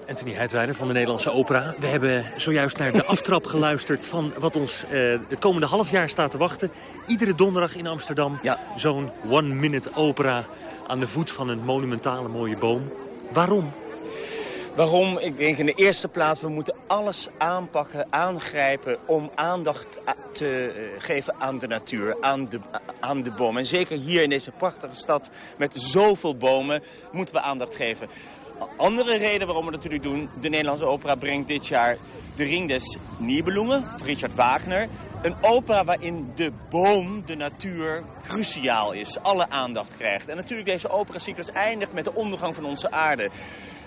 [SPEAKER 28] Anthony Heidwijder van de Nederlandse Opera. We hebben zojuist naar de aftrap geluisterd van wat ons uh, het komende half jaar staat te wachten. Iedere donderdag in Amsterdam ja. zo'n one-minute opera aan de voet van een monumentale mooie boom. Waarom?
[SPEAKER 29] Waarom? Ik denk in de eerste plaats, we moeten alles aanpakken, aangrijpen... om aandacht te eh, geven aan de natuur, aan de, aan de bomen. En zeker hier in deze prachtige stad met zoveel bomen moeten we aandacht geven. Andere reden waarom we dat natuurlijk doen... de Nederlandse opera brengt dit jaar De Ring des Nibelungen, Richard Wagner... Een opera waarin de boom, de natuur, cruciaal is. Alle aandacht krijgt. En natuurlijk deze operacyclus eindigt met de ondergang van onze aarde.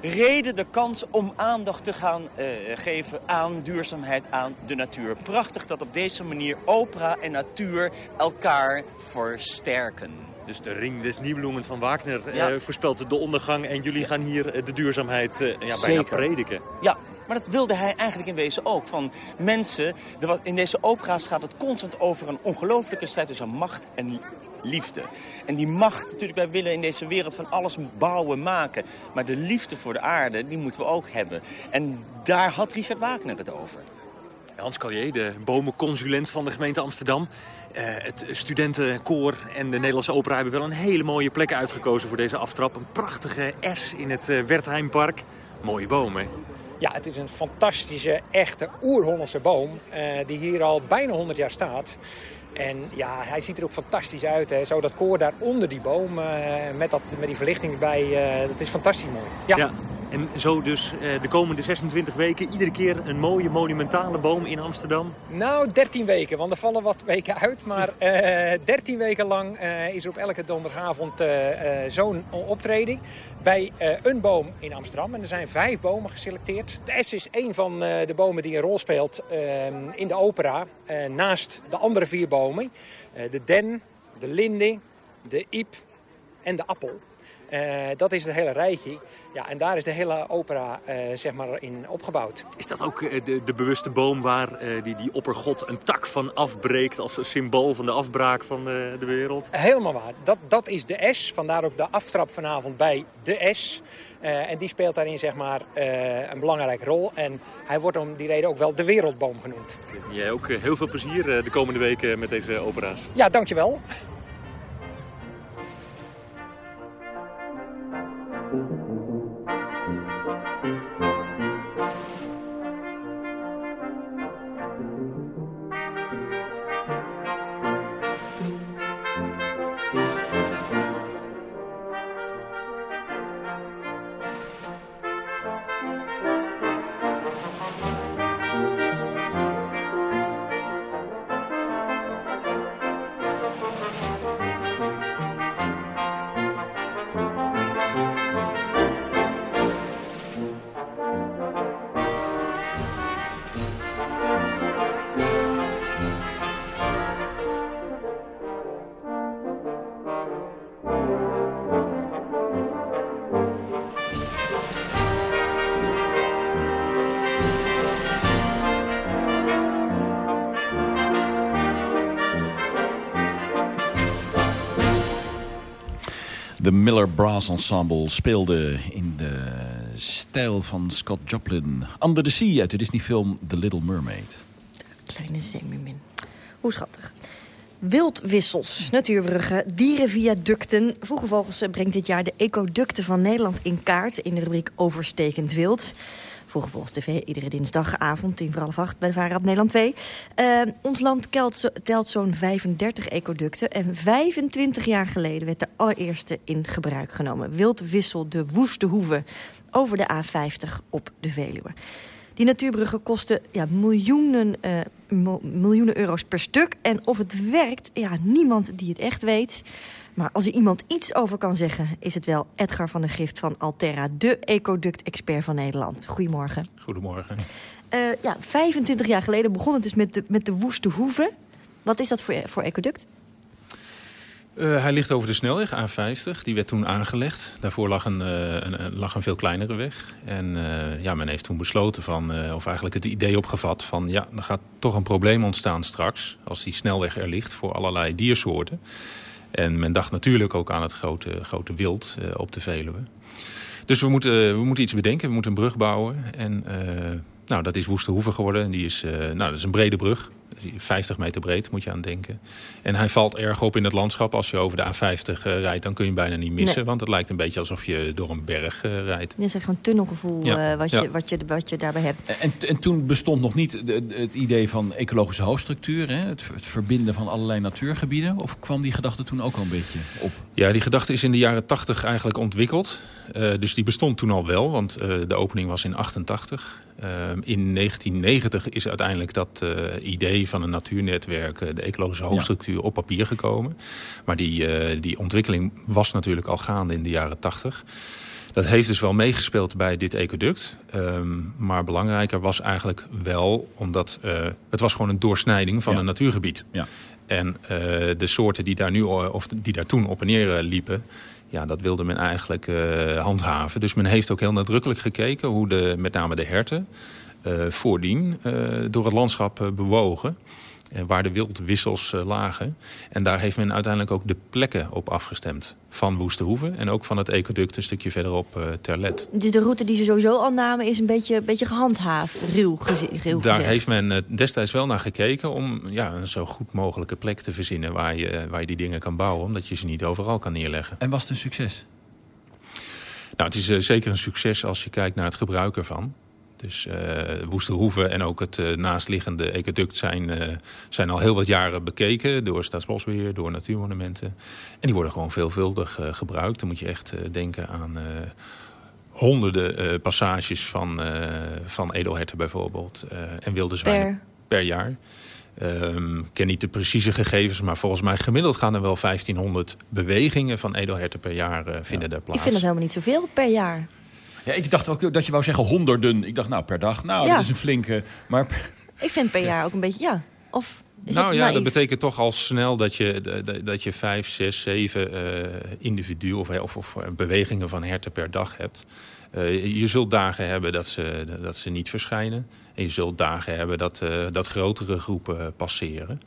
[SPEAKER 29] Reden de kans om aandacht te gaan uh, geven aan duurzaamheid, aan de natuur. Prachtig dat op deze manier opera en natuur elkaar versterken.
[SPEAKER 28] Dus de ring des Nibelungen van Wagner ja. uh, voorspelt de ondergang... en jullie gaan hier de duurzaamheid uh, ja, bijna prediken.
[SPEAKER 29] Ja, maar dat wilde hij eigenlijk in wezen ook. Van mensen, in deze opera's gaat het constant over een ongelooflijke strijd tussen macht en liefde. En die macht, natuurlijk, wij willen in deze wereld van alles bouwen, maken. Maar de liefde voor de aarde, die moeten we ook hebben. En daar had Richard Wagner het over.
[SPEAKER 28] Hans Callier, de bomenconsulent van de gemeente Amsterdam. Uh, het studentenkoor en de Nederlandse opera hebben wel een hele mooie plek uitgekozen voor deze aftrap. Een prachtige S in het uh, Wertheimpark. Mooie bomen.
[SPEAKER 14] Ja, het is een fantastische, echte oer-Hollandse boom uh, die hier al bijna 100 jaar staat. En ja, hij ziet er ook fantastisch uit. Hè. Zo dat koor daar onder die boom, uh, met, dat, met die verlichting erbij, uh, dat is fantastisch mooi.
[SPEAKER 28] Ja. En zo dus uh, de komende 26 weken iedere keer een mooie monumentale boom in Amsterdam?
[SPEAKER 14] Nou, 13 weken, want er vallen wat weken uit. Maar 13 weken lang is er op elke donderdagavond zo'n optreding bij een boom in Amsterdam. En er zijn vijf bomen geselecteerd. De S is een van de bomen die een rol speelt uh, in de opera. naast de andere vier bomen. de den, de linde, de iep en de appel. Dat is het hele rijtje. Ja, en daar is de hele opera uh, zeg maar in opgebouwd.
[SPEAKER 28] Is dat ook uh, de, de, bewuste boom waar die, die oppergod een tak van afbreekt... als symbool van de afbraak van de, de wereld?
[SPEAKER 14] Helemaal waar. Dat, dat is de S. Vandaar ook de aftrap vanavond bij de S. en die speelt daarin zeg maar een belangrijke rol. En hij wordt om die reden ook wel de wereldboom genoemd.
[SPEAKER 28] Jij ook heel veel plezier de komende weken met deze opera's.
[SPEAKER 14] Ja, dankjewel. Thank you.
[SPEAKER 10] De Miller Brass Ensemble speelde in de stijl van Scott Joplin... Under the Sea uit de Disney-film The Little Mermaid.
[SPEAKER 9] Kleine zeemermin. Hoe schattig. Wildwissels, natuurbruggen, dierenviaducten. Vroege Vogels brengt dit jaar de ecoducten van Nederland in kaart... in de rubriek Overstekend Wild... Vroege Volgens TV, iedere dinsdagavond, tien voor half acht bij de Vara op Nederland 2. Uh, ons land telt, zo'n 35 ecoducten. En 25 jaar geleden werd de allereerste in gebruik genomen. Wildwissel de Woeste Hoeve over de A50 op de Veluwe. Die natuurbruggen kosten ja, miljoenen, uh, miljoenen euro's per stuk. En of het werkt, ja, niemand die het echt weet. Maar als er iemand iets over kan zeggen... is het wel Edgar van der Gift van Alterra, de ecoduct-expert van Nederland. Goedemorgen.
[SPEAKER 30] Goedemorgen.
[SPEAKER 9] Uh, ja, 25 jaar geleden begon het dus met de, met de Woeste Hoeve. Wat is dat voor, voor ecoduct?
[SPEAKER 30] Uh, hij ligt over de snelweg, A50. Die werd toen aangelegd. Daarvoor lag een, uh, een, lag een veel kleinere weg. En uh, ja, men heeft toen besloten van, of eigenlijk het idee opgevat van... ja, er gaat toch een probleem ontstaan straks... als die snelweg er ligt voor allerlei diersoorten. En men dacht natuurlijk ook aan het grote, grote wild uh, op de Veluwe. Dus we moeten, we moeten iets bedenken. We moeten een brug bouwen. En uh, nou, dat is Woeste Hoeve geworden. Die is, uh, nou, dat is een brede brug. 50 meter breed moet je aan denken. En hij valt erg op in het landschap. Als je over de A50 rijdt, dan kun je hem bijna niet missen.
[SPEAKER 9] Nee.
[SPEAKER 30] Want het lijkt een beetje alsof je door een berg eh, rijdt.
[SPEAKER 9] Dit is echt een tunnelgevoel
[SPEAKER 30] Ja.
[SPEAKER 9] eh, wat,
[SPEAKER 30] Ja.
[SPEAKER 9] je, wat, je, wat je daarbij hebt.
[SPEAKER 10] En, en toen bestond nog niet de- het idee van ecologische hoofdstructuur, hè? Het, het verbinden van allerlei natuurgebieden. Of kwam die gedachte toen ook al een beetje op?
[SPEAKER 30] Ja, die gedachte is in de jaren 80 eigenlijk ontwikkeld. Eh, dus die bestond toen al wel, want eh, de opening was in 88. Eh, in 1990 is uiteindelijk dat eh, idee van een natuurnetwerk, de ecologische hoofdstructuur, op papier gekomen. Maar die, die ontwikkeling was natuurlijk al gaande in de jaren 80. Dat heeft dus wel meegespeeld bij dit ecoduct. Ehm, maar belangrijker was eigenlijk wel, omdat het was gewoon een doorsnijding van
[SPEAKER 10] Ja.
[SPEAKER 30] een natuurgebied.
[SPEAKER 10] Ja.
[SPEAKER 30] En de soorten die daar, nu, of die daar toen op en neer liepen... Ja, dat wilde men eigenlijk eh, handhaven. Dus men heeft ook heel nadrukkelijk gekeken hoe de, met name de herten... eh, voordien eh, door het landschap bewogen. Eh, waar de wildwissels eh, lagen. En daar heeft men uiteindelijk ook de plekken op afgestemd. Van Woestenhoeven en ook van het ecoduct een stukje verderop eh Terlet.
[SPEAKER 9] Dus de route die ze sowieso al namen is een beetje, een beetje gehandhaafd, ruw, geze- ruw
[SPEAKER 30] Daar
[SPEAKER 9] gezegd.
[SPEAKER 30] heeft men destijds wel naar gekeken om ja, een zo goed mogelijke plek te verzinnen waar je, waar je die dingen kan bouwen. Omdat je ze niet overal kan neerleggen.
[SPEAKER 10] En was het een succes?
[SPEAKER 30] Nou, het is zeker een succes als je kijkt naar het gebruik ervan. Dus eh Woesterhoeve en ook het eh, naastliggende ecoduct zijn, eh, zijn al heel wat jaren bekeken door Staatsbosbeheer, door natuurmonumenten. En die worden gewoon veelvuldig gebruikt. Dan moet je echt denken aan honderden passages van, eh, van edelherten bijvoorbeeld en wilde zwijnen per, jaar. Ehm, Ik ken niet de precieze gegevens, maar volgens mij gemiddeld gaan er wel 1500 bewegingen van edelherten per jaar vinden daar plaats.
[SPEAKER 9] Ik vind dat helemaal niet zoveel per jaar.
[SPEAKER 10] Ja, ik dacht ook dat je wou zeggen honderden. Ik dacht nou per dag, nou
[SPEAKER 9] Ja.
[SPEAKER 10] dat is een flinke. Maar
[SPEAKER 9] Ik vind per jaar ook een beetje, ja. Of is
[SPEAKER 30] nou ja,
[SPEAKER 9] naïef?
[SPEAKER 30] dat betekent toch al snel dat je, dat- dat je vijf, zes, zeven eh individuen of, of, of bewegingen van herten per dag hebt. Eh, je zult dagen hebben dat ze, dat ze niet verschijnen. En je zult dagen hebben dat, eh, dat grotere groepen passeren.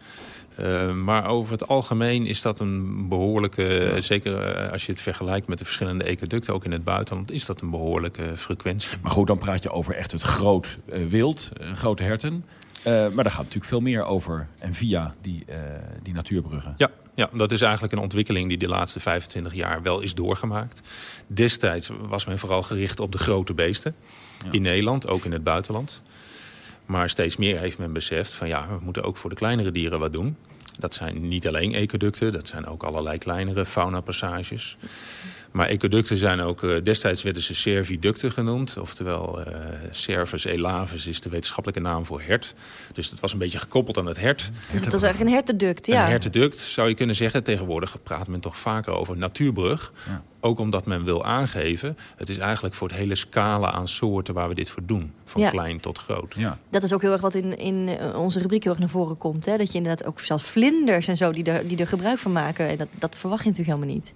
[SPEAKER 30] Eh, maar over het algemeen is dat een behoorlijke, zeker eh, als je het vergelijkt met de verschillende ecoducten, ook in het buitenland, is dat een behoorlijke frequentie.
[SPEAKER 10] Maar goed, dan praat je over echt het groot eh, wild, eh, grote herten. Eh, maar daar gaat natuurlijk veel meer over. En via die, eh, die natuurbruggen.
[SPEAKER 30] Ja, ja, dat is eigenlijk een ontwikkeling die de laatste 25 jaar wel is doorgemaakt. Destijds was men vooral gericht op de grote beesten. In Nederland, ook in het buitenland. Maar steeds meer heeft men beseft van ja, we moeten ook voor de kleinere dieren wat doen. Dat zijn niet alleen ecoducten, dat zijn ook allerlei kleinere faunapassages. Maar ecoducten zijn ook, eh, destijds werden ze serviducten genoemd. Oftewel, eh Cervus elavis is de wetenschappelijke naam voor hert. Dus het was een beetje gekoppeld aan het hert.
[SPEAKER 9] Dus het was eigenlijk een hertenduct, ja.
[SPEAKER 30] Een hertenduct zou je kunnen zeggen. Tegenwoordig praat men toch vaker over natuurbrug. Ook omdat men wil aangeven... het is eigenlijk voor het hele scala aan soorten waar we dit voor doen. Van
[SPEAKER 9] Ja.
[SPEAKER 30] klein tot groot.
[SPEAKER 10] Ja.
[SPEAKER 9] Dat is ook heel erg wat in, in eh, onze rubriek heel erg naar voren komt. Hè? Dat je inderdaad ook zelfs vlinders en zo die er, die er gebruik van maken. En dat, dat verwacht je natuurlijk helemaal niet.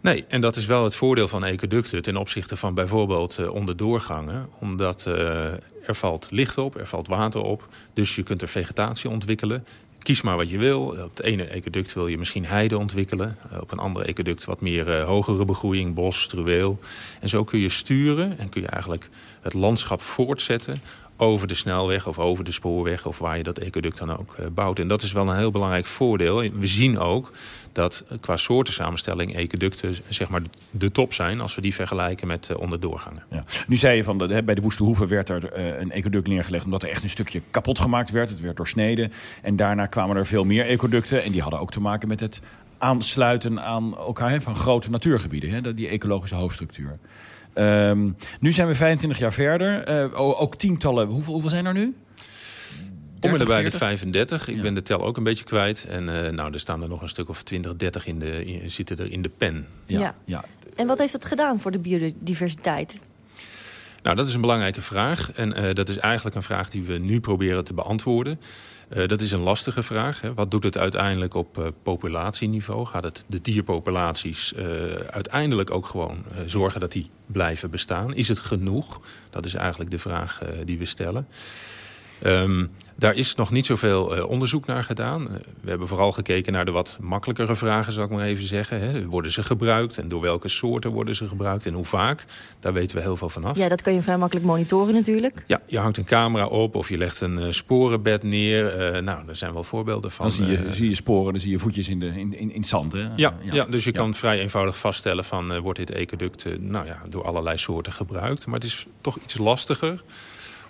[SPEAKER 30] Nee, en dat is wel het voordeel van ecoducten... ten opzichte van bijvoorbeeld eh, onderdoorgangen. Omdat eh, er valt licht op, er valt water op. Dus je kunt er vegetatie ontwikkelen. Kies maar wat je wil. Op het ene ecoduct wil je misschien heide ontwikkelen. Eh, Op een andere ecoduct wat meer hogere begroeiing, bos, struweel. En zo kun je sturen en kun je eigenlijk het landschap voortzetten over de snelweg of over de spoorweg... of waar je dat ecoduct dan ook eh, bouwt. En dat is wel een heel belangrijk voordeel. We zien ook dat eh, qua soortensamenstelling ecoducten zeg maar de top zijn... als we die vergelijken met eh, onderdoorgangen.
[SPEAKER 10] Ja. Nu zei je van hè, bij de Woesterhoeve werd er een ecoduct neergelegd omdat er echt een stukje kapot gemaakt werd. Het werd doorsneden. En daarna kwamen er veel meer ecoducten. En die hadden ook te maken met het aansluiten aan elkaar van grote natuurgebieden. Die ecologische hoofdstructuur. Ehm, nu zijn we 25 jaar verder. Eh, ook tientallen. Hoeveel, hoeveel zijn er nu?
[SPEAKER 30] Om en
[SPEAKER 10] 30,
[SPEAKER 30] bij de
[SPEAKER 10] 40?
[SPEAKER 30] 35. Ik ben de tel ook een beetje kwijt. En eh, nou, er staan er nog een stuk of 20, 30 in de, in- zitten er in de pen.
[SPEAKER 9] Ja.
[SPEAKER 10] ja.
[SPEAKER 9] En wat heeft dat gedaan voor de biodiversiteit?
[SPEAKER 30] Nou, dat is een belangrijke vraag. En eh, dat is eigenlijk een vraag die we nu proberen te beantwoorden. Eh, dat is een lastige vraag. Hè. Wat doet het uiteindelijk op eh, populatieniveau? Gaat het de dierpopulaties eh, uiteindelijk ook gewoon zorgen dat die blijven bestaan? Is het genoeg? Dat is eigenlijk de vraag die we stellen. Ehm, daar is nog niet zoveel uh, onderzoek naar gedaan. Uh, we hebben vooral gekeken naar de wat makkelijkere vragen, zal ik maar even zeggen. Hè. Worden ze gebruikt en door welke soorten worden ze gebruikt en hoe vaak? Daar weten we heel veel vanaf.
[SPEAKER 9] Ja, dat kan je vrij makkelijk monitoren natuurlijk.
[SPEAKER 30] Ja, je hangt een camera op of je legt een uh, sporenbed neer. nou, daar zijn wel voorbeelden van.
[SPEAKER 10] Dan zie je, zie je sporen, dan zie je voetjes in, de, in, in, in het zand. Hè?
[SPEAKER 30] Ja, ja. ja, dus je ja. kan vrij eenvoudig vaststellen van wordt dit ecoduct nou ja, door allerlei soorten gebruikt. Maar het is toch iets lastiger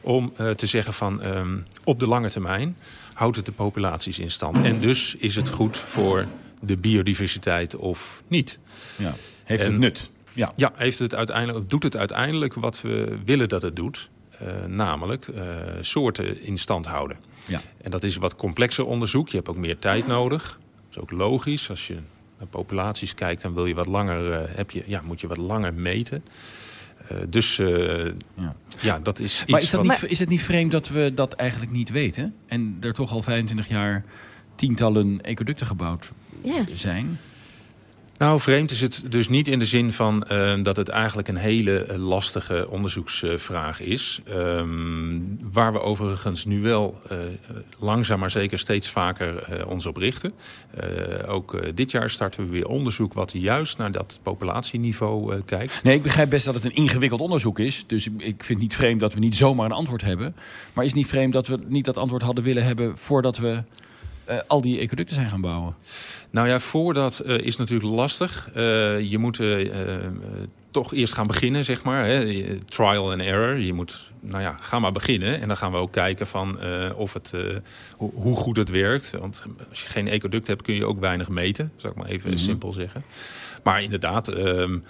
[SPEAKER 30] om uh, te zeggen van um, op de lange termijn houdt het de populaties in stand. En dus is het goed voor de biodiversiteit of niet.
[SPEAKER 10] Ja. Heeft en, het nut?
[SPEAKER 30] Ja, ja heeft het uiteindelijk, doet het uiteindelijk wat we willen dat het doet. Uh, namelijk uh, soorten in stand houden.
[SPEAKER 10] Ja.
[SPEAKER 30] En dat is wat complexer onderzoek. Je hebt ook meer tijd nodig. Dat is ook logisch. Als je naar populaties kijkt, dan wil je wat langer, heb je, ja, moet je wat langer meten. Uh, dus uh, ja. ja. dat is iets
[SPEAKER 10] Maar is, dat
[SPEAKER 30] wat...
[SPEAKER 10] niet, is het niet vreemd dat we dat eigenlijk niet weten? En er toch al 25 jaar tientallen ecoducten gebouwd
[SPEAKER 9] ja.
[SPEAKER 10] zijn?
[SPEAKER 30] Nou, vreemd is het dus niet in de zin van uh, dat het eigenlijk een hele uh, lastige onderzoeksvraag is. Um, waar we overigens nu wel uh, langzaam maar zeker steeds vaker ons op richten. ook dit jaar starten we weer onderzoek wat juist naar dat populatieniveau kijkt.
[SPEAKER 10] Nee, ik begrijp best dat het een ingewikkeld onderzoek is. Dus ik vind het niet vreemd dat we niet zomaar een antwoord hebben. Maar is niet vreemd dat we niet dat antwoord hadden willen hebben voordat we al die ecoducten zijn gaan bouwen?
[SPEAKER 30] Nou ja, voordat uh, is natuurlijk lastig. Uh, je moet toch eerst gaan beginnen, zeg maar. Hè. Trial and error. Je moet, nou ja, ga maar beginnen. En dan gaan we ook kijken van of het, ho hoe goed het werkt. Want als je geen ecoduct hebt, kun je ook weinig meten. Zou ik maar even mm -hmm. simpel zeggen. Maar inderdaad... Um,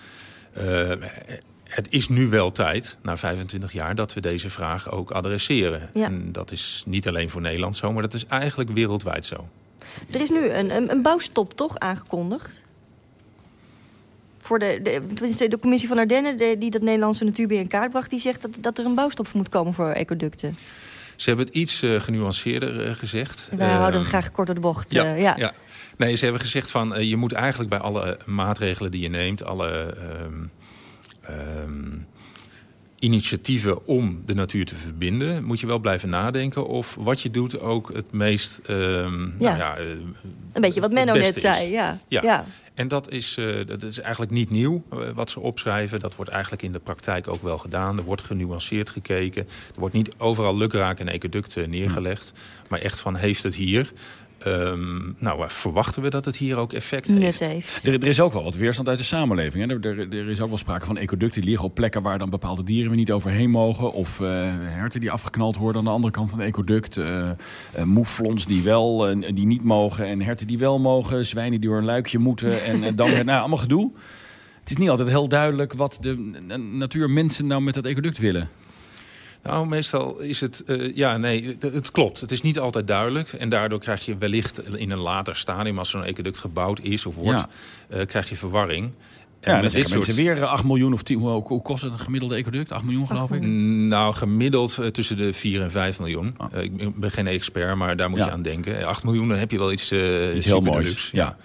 [SPEAKER 30] het is nu wel tijd, na 25 jaar, dat we deze vraag ook adresseren.
[SPEAKER 9] Ja.
[SPEAKER 30] En dat is niet alleen voor Nederland zo, maar dat is eigenlijk wereldwijd zo.
[SPEAKER 9] Er is nu een, een, een bouwstop toch aangekondigd? Voor de, de, de commissie van Ardennen, de, die dat Nederlandse natuurbeheer in kaart bracht... die zegt dat, dat er een bouwstop moet komen voor ecoducten.
[SPEAKER 30] Ze hebben het iets uh, genuanceerder uh, gezegd.
[SPEAKER 9] Wij uh, houden hem graag kort door de bocht.
[SPEAKER 30] Ja,
[SPEAKER 9] ja.
[SPEAKER 30] ja. Nee, ze hebben gezegd van je moet eigenlijk bij alle maatregelen die je neemt... alle um, um, initiatieven om de natuur te verbinden... moet je wel blijven nadenken of wat je doet ook het meest... Um,
[SPEAKER 9] ja.
[SPEAKER 30] Nou ja, uh,
[SPEAKER 9] een beetje wat Menno net zei, ja.
[SPEAKER 30] ja.
[SPEAKER 9] ja.
[SPEAKER 30] En dat is, uh, dat is eigenlijk niet nieuw uh, wat ze opschrijven. Dat wordt eigenlijk in de praktijk ook wel gedaan. Er wordt genuanceerd gekeken. Er wordt niet overal lukraak en ecoducten neergelegd. Maar echt van, heeft het hier... Um, nou, verwachten we dat het hier ook effect heeft.
[SPEAKER 9] heeft.
[SPEAKER 10] Er, er, is ook wel wat weerstand uit de samenleving. Hè? Er, er, er, is ook wel sprake van ecoducten die liggen op plekken waar dan bepaalde dieren we niet overheen mogen. Of uh, herten die afgeknald worden aan de andere kant van het ecoduct. Uh, uh, moeflons die wel en die niet mogen. En herten die wel mogen. Zwijnen die door een luikje moeten. En dan nou, allemaal gedoe. Het is niet altijd heel duidelijk wat de natuurmensen nou met dat ecoduct willen.
[SPEAKER 30] Nou, meestal is het... Uh, ja, nee, het, het, klopt. Het is niet altijd duidelijk. En daardoor krijg je wellicht in een later stadium... als zo'n ecoduct gebouwd is of wordt... Ja. Uh, krijg je verwarring.
[SPEAKER 10] En ja, met dit soort... weer 8 miljoen of 10... Hoe, hoe kost het een gemiddelde ecoduct? 8 miljoen geloof ik?
[SPEAKER 30] Nou, gemiddeld uh, tussen de 4 en 5 miljoen. Oh. Uh, ik ben geen expert, maar daar moet ja. je aan denken. 8 miljoen, dan heb je wel iets, uh,
[SPEAKER 10] iets heel moois.
[SPEAKER 30] Deluxe. Ja.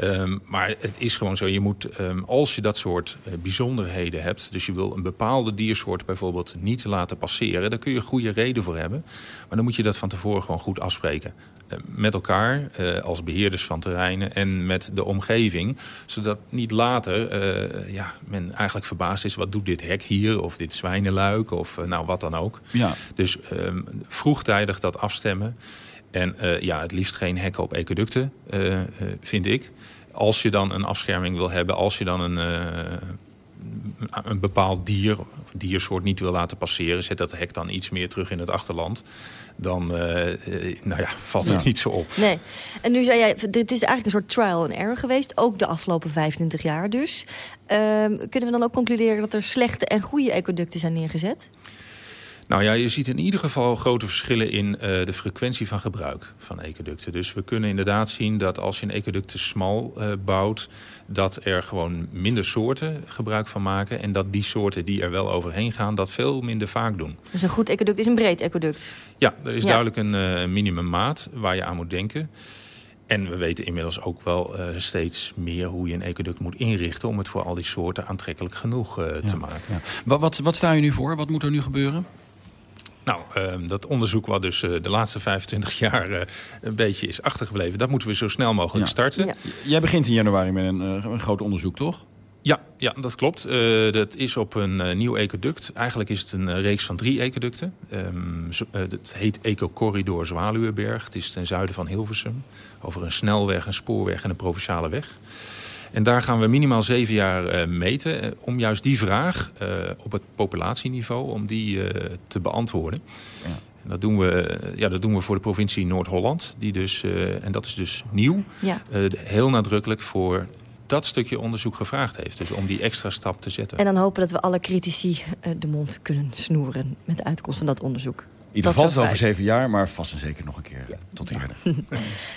[SPEAKER 30] um, maar het is gewoon zo, je moet, um, als je dat soort bijzonderheden hebt... dus je wil een bepaalde diersoort bijvoorbeeld niet laten passeren... daar kun je goede reden voor hebben. Maar dan moet je dat van tevoren gewoon goed afspreken met elkaar als beheerders van terreinen en met de omgeving. Zodat niet later uh, ja, men eigenlijk verbaasd is... wat doet dit hek hier of dit zwijnenluik of uh, nou wat dan ook.
[SPEAKER 10] Ja.
[SPEAKER 30] Dus um, vroegtijdig dat afstemmen. En ja, het liefst geen hekken op ecoducten, vind ik. Als je dan een afscherming wil hebben, als je dan een een bepaald dier of diersoort niet wil laten passeren... zet dat hek dan iets meer terug in het achterland... dan uh, nou ja, valt het ja. niet zo op.
[SPEAKER 9] Nee. En nu zei jij, dit is eigenlijk een soort trial and error geweest. Ook de afgelopen 25 jaar dus. Uh, kunnen we dan ook concluderen dat er slechte en goede ecoducten zijn neergezet?
[SPEAKER 30] Nou ja, je ziet in ieder geval grote verschillen in uh, de frequentie van gebruik van ecoducten. Dus we kunnen inderdaad zien dat als je een ecoduct te smal uh, bouwt... dat er gewoon minder soorten gebruik van maken... en dat die soorten die er wel overheen gaan dat veel minder vaak doen.
[SPEAKER 9] Dus een goed ecoduct is een breed ecoduct?
[SPEAKER 30] Ja, er is ja. duidelijk een uh, minimummaat waar je aan moet denken... En we weten inmiddels ook wel uh, steeds meer hoe je een ecoduct moet inrichten... om het voor al die soorten aantrekkelijk genoeg uh,
[SPEAKER 10] ja.
[SPEAKER 30] te maken.
[SPEAKER 10] Ja. Wat, wat, wat sta je nu voor? Wat moet er nu gebeuren?
[SPEAKER 30] Nou, ehm, dat onderzoek wat dus de laatste 25 jaar een beetje is achtergebleven... dat moeten we zo snel mogelijk starten.
[SPEAKER 10] Jij begint in januari met een, een groot onderzoek, toch?
[SPEAKER 30] Ja, ja, dat klopt. Uh, dat is op een uh, nieuw ecoduct. Eigenlijk is het een uh, reeks van drie ecoducten. Um, het heet Ecocorridor Zwaluwenberg. Het is ten zuiden van Hilversum. Over een snelweg, een spoorweg en een provinciale weg. En daar gaan we minimaal zeven jaar meten. Om juist die vraag op het populatieniveau, om die te beantwoorden. Ja. En dat doen, we, ja, dat doen we voor de provincie Noord-Holland. Die dus, en dat is dus nieuw,
[SPEAKER 9] ja.
[SPEAKER 30] heel nadrukkelijk voor dat stukje onderzoek gevraagd heeft. Dus om die extra stap te zetten.
[SPEAKER 9] En dan hopen dat we alle critici uh, de mond kunnen snoeren... met de uitkomst van dat onderzoek.
[SPEAKER 10] In ieder geval over zeven jaar, maar vast en zeker nog een keer ja. tot eerder.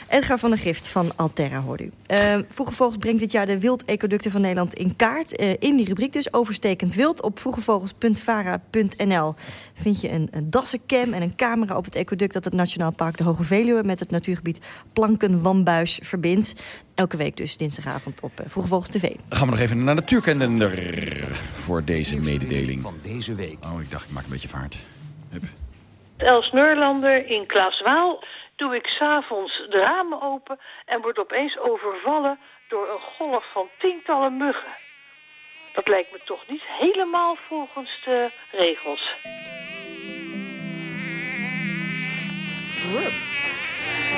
[SPEAKER 9] Edgar van der Gift van Alterra hoorde u. Uh, Vroege Vogels brengt dit jaar de wildecoducten van Nederland in kaart. Uh, in die rubriek dus overstekend wild. Op vroegevogels.vara.nl vind je een, een dassencam en een camera op het ecoduct... dat het Nationaal Park de Hoge Veluwe met het natuurgebied Planken-Wambuis verbindt. Elke week dus dinsdagavond op uh, Vroege Vogels TV.
[SPEAKER 10] Dan gaan we nog even naar natuurkender voor deze mededeling.
[SPEAKER 23] Van deze week.
[SPEAKER 10] Oh, ik dacht, ik maak een beetje vaart. Hup.
[SPEAKER 31] Els Neurlander in Klaaswaal doe ik s'avonds de ramen open... en word opeens overvallen door een golf van tientallen muggen. Dat lijkt me toch niet helemaal volgens de regels.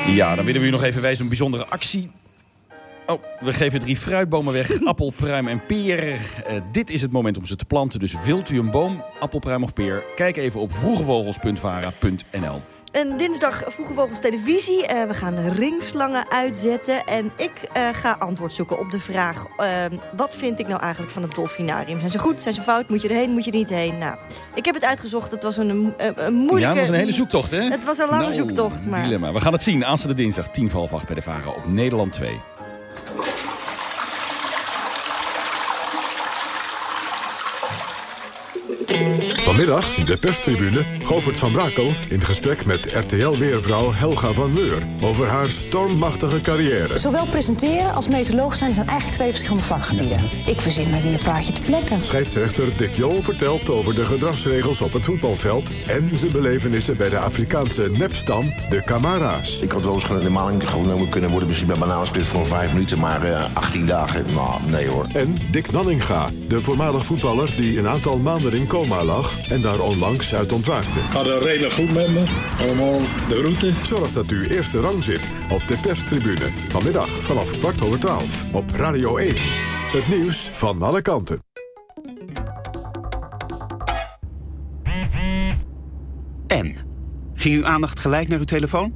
[SPEAKER 10] Ja, dan willen we u nog even wijzen op een bijzondere actie. Oh, we geven drie fruitbomen weg. Appel, pruim en peer. Uh, dit is het moment om ze te planten. Dus wilt u een boom, appel, pruim of peer? Kijk even op vroegevogels.vara.nl.
[SPEAKER 9] En dinsdag Vroege Vogels Televisie. Uh, we gaan ringslangen uitzetten. En ik uh, ga antwoord zoeken op de vraag... wat vind ik nou eigenlijk van het dolfinarium? Zijn ze goed? Zijn ze fout? Moet je erheen? Moet je er niet heen? Nou, ik heb het uitgezocht. Het was een, een, moeilijke...
[SPEAKER 10] Ja, het was een hele zoektocht, hè?
[SPEAKER 9] Het was een lange
[SPEAKER 10] nou,
[SPEAKER 9] zoektocht, maar...
[SPEAKER 10] Dilemma. We gaan het zien aanstaande dinsdag, 10 voor half acht bij de Vara op Nederland 2. 감사합니다.
[SPEAKER 32] Vanmiddag in de perstribune Govert van Brakel in gesprek met RTL-weervrouw Helga van Leur over haar stormachtige carrière.
[SPEAKER 33] Zowel presenteren als meteoroloog zijn zijn eigenlijk twee verschillende vakgebieden. Ik verzin maar weer een praatje te plekken.
[SPEAKER 32] Scheidsrechter Dick Jol vertelt over de gedragsregels op het voetbalveld en zijn belevenissen bij de Afrikaanse nepstam, de Camara's.
[SPEAKER 34] Ik had wel eens normaal genomen kunnen worden misschien bij bananensplit voor vijf minuten, maar uh, 18 dagen, nou nee hoor.
[SPEAKER 32] En Dick Nanninga, de voormalig voetballer die een aantal maanden in coma lag en daar onlangs uit ontwaakte.
[SPEAKER 35] Gaat het redelijk goed met me. Allemaal de groeten.
[SPEAKER 32] Zorg dat u eerste rang zit op de perstribune. Vanmiddag vanaf kwart over twaalf op Radio 1. Het nieuws van alle kanten.
[SPEAKER 36] En? Ging uw aandacht gelijk naar uw telefoon?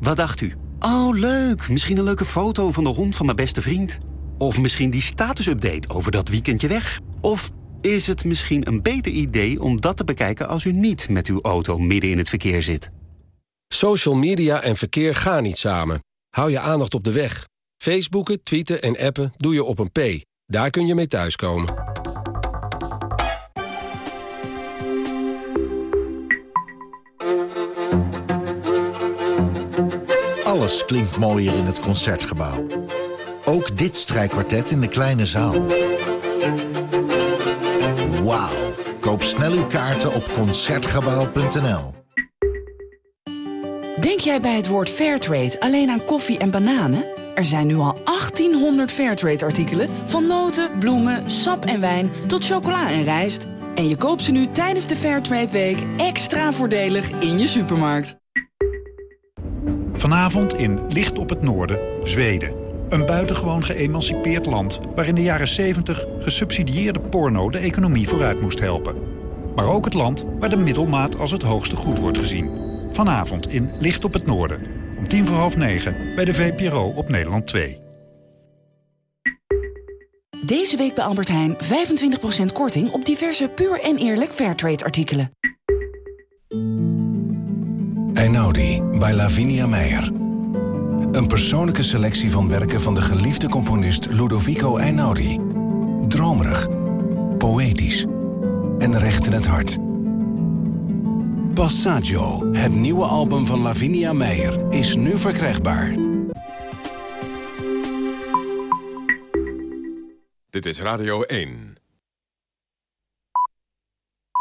[SPEAKER 36] Wat dacht u? Oh, leuk. Misschien een leuke foto van de hond van mijn beste vriend. Of misschien die statusupdate over dat weekendje weg. Of is het misschien een beter idee om dat te bekijken als u niet met uw auto midden in het verkeer zit?
[SPEAKER 37] Social media en verkeer gaan niet samen. Hou je aandacht op de weg. Facebooken, tweeten en appen doe je op een P. Daar kun je mee thuiskomen.
[SPEAKER 38] Alles klinkt mooier in het Concertgebouw. Ook dit strijkkwartet in de kleine zaal. Wauw. Koop snel uw kaarten op Concertgebouw.nl.
[SPEAKER 39] Denk jij bij het woord Fairtrade alleen aan koffie en bananen? Er zijn nu al 1800 Fairtrade-artikelen... van noten, bloemen, sap en wijn tot chocola en rijst. En je koopt ze nu tijdens de Fairtrade Week extra voordelig in je supermarkt.
[SPEAKER 40] Vanavond in Licht op het Noorden, Zweden. Een buitengewoon geëmancipeerd land... waar in de jaren 70 gesubsidieerde porno de economie vooruit moest helpen. Maar ook het land waar de middelmaat als het hoogste goed wordt gezien. Vanavond in Licht op het Noorden. Om tien voor half negen bij de VPRO op Nederland 2.
[SPEAKER 39] Deze week bij Albert Heijn 25% korting op diverse puur en eerlijk Fairtrade artikelen.
[SPEAKER 41] Einaudi bij Lavinia Meijer. Een persoonlijke selectie van werken van de geliefde componist Ludovico Einaudi. Dromerig, poëtisch en recht in het hart. Passaggio, het nieuwe album van Lavinia Meijer, is nu verkrijgbaar.
[SPEAKER 42] Dit is Radio 1.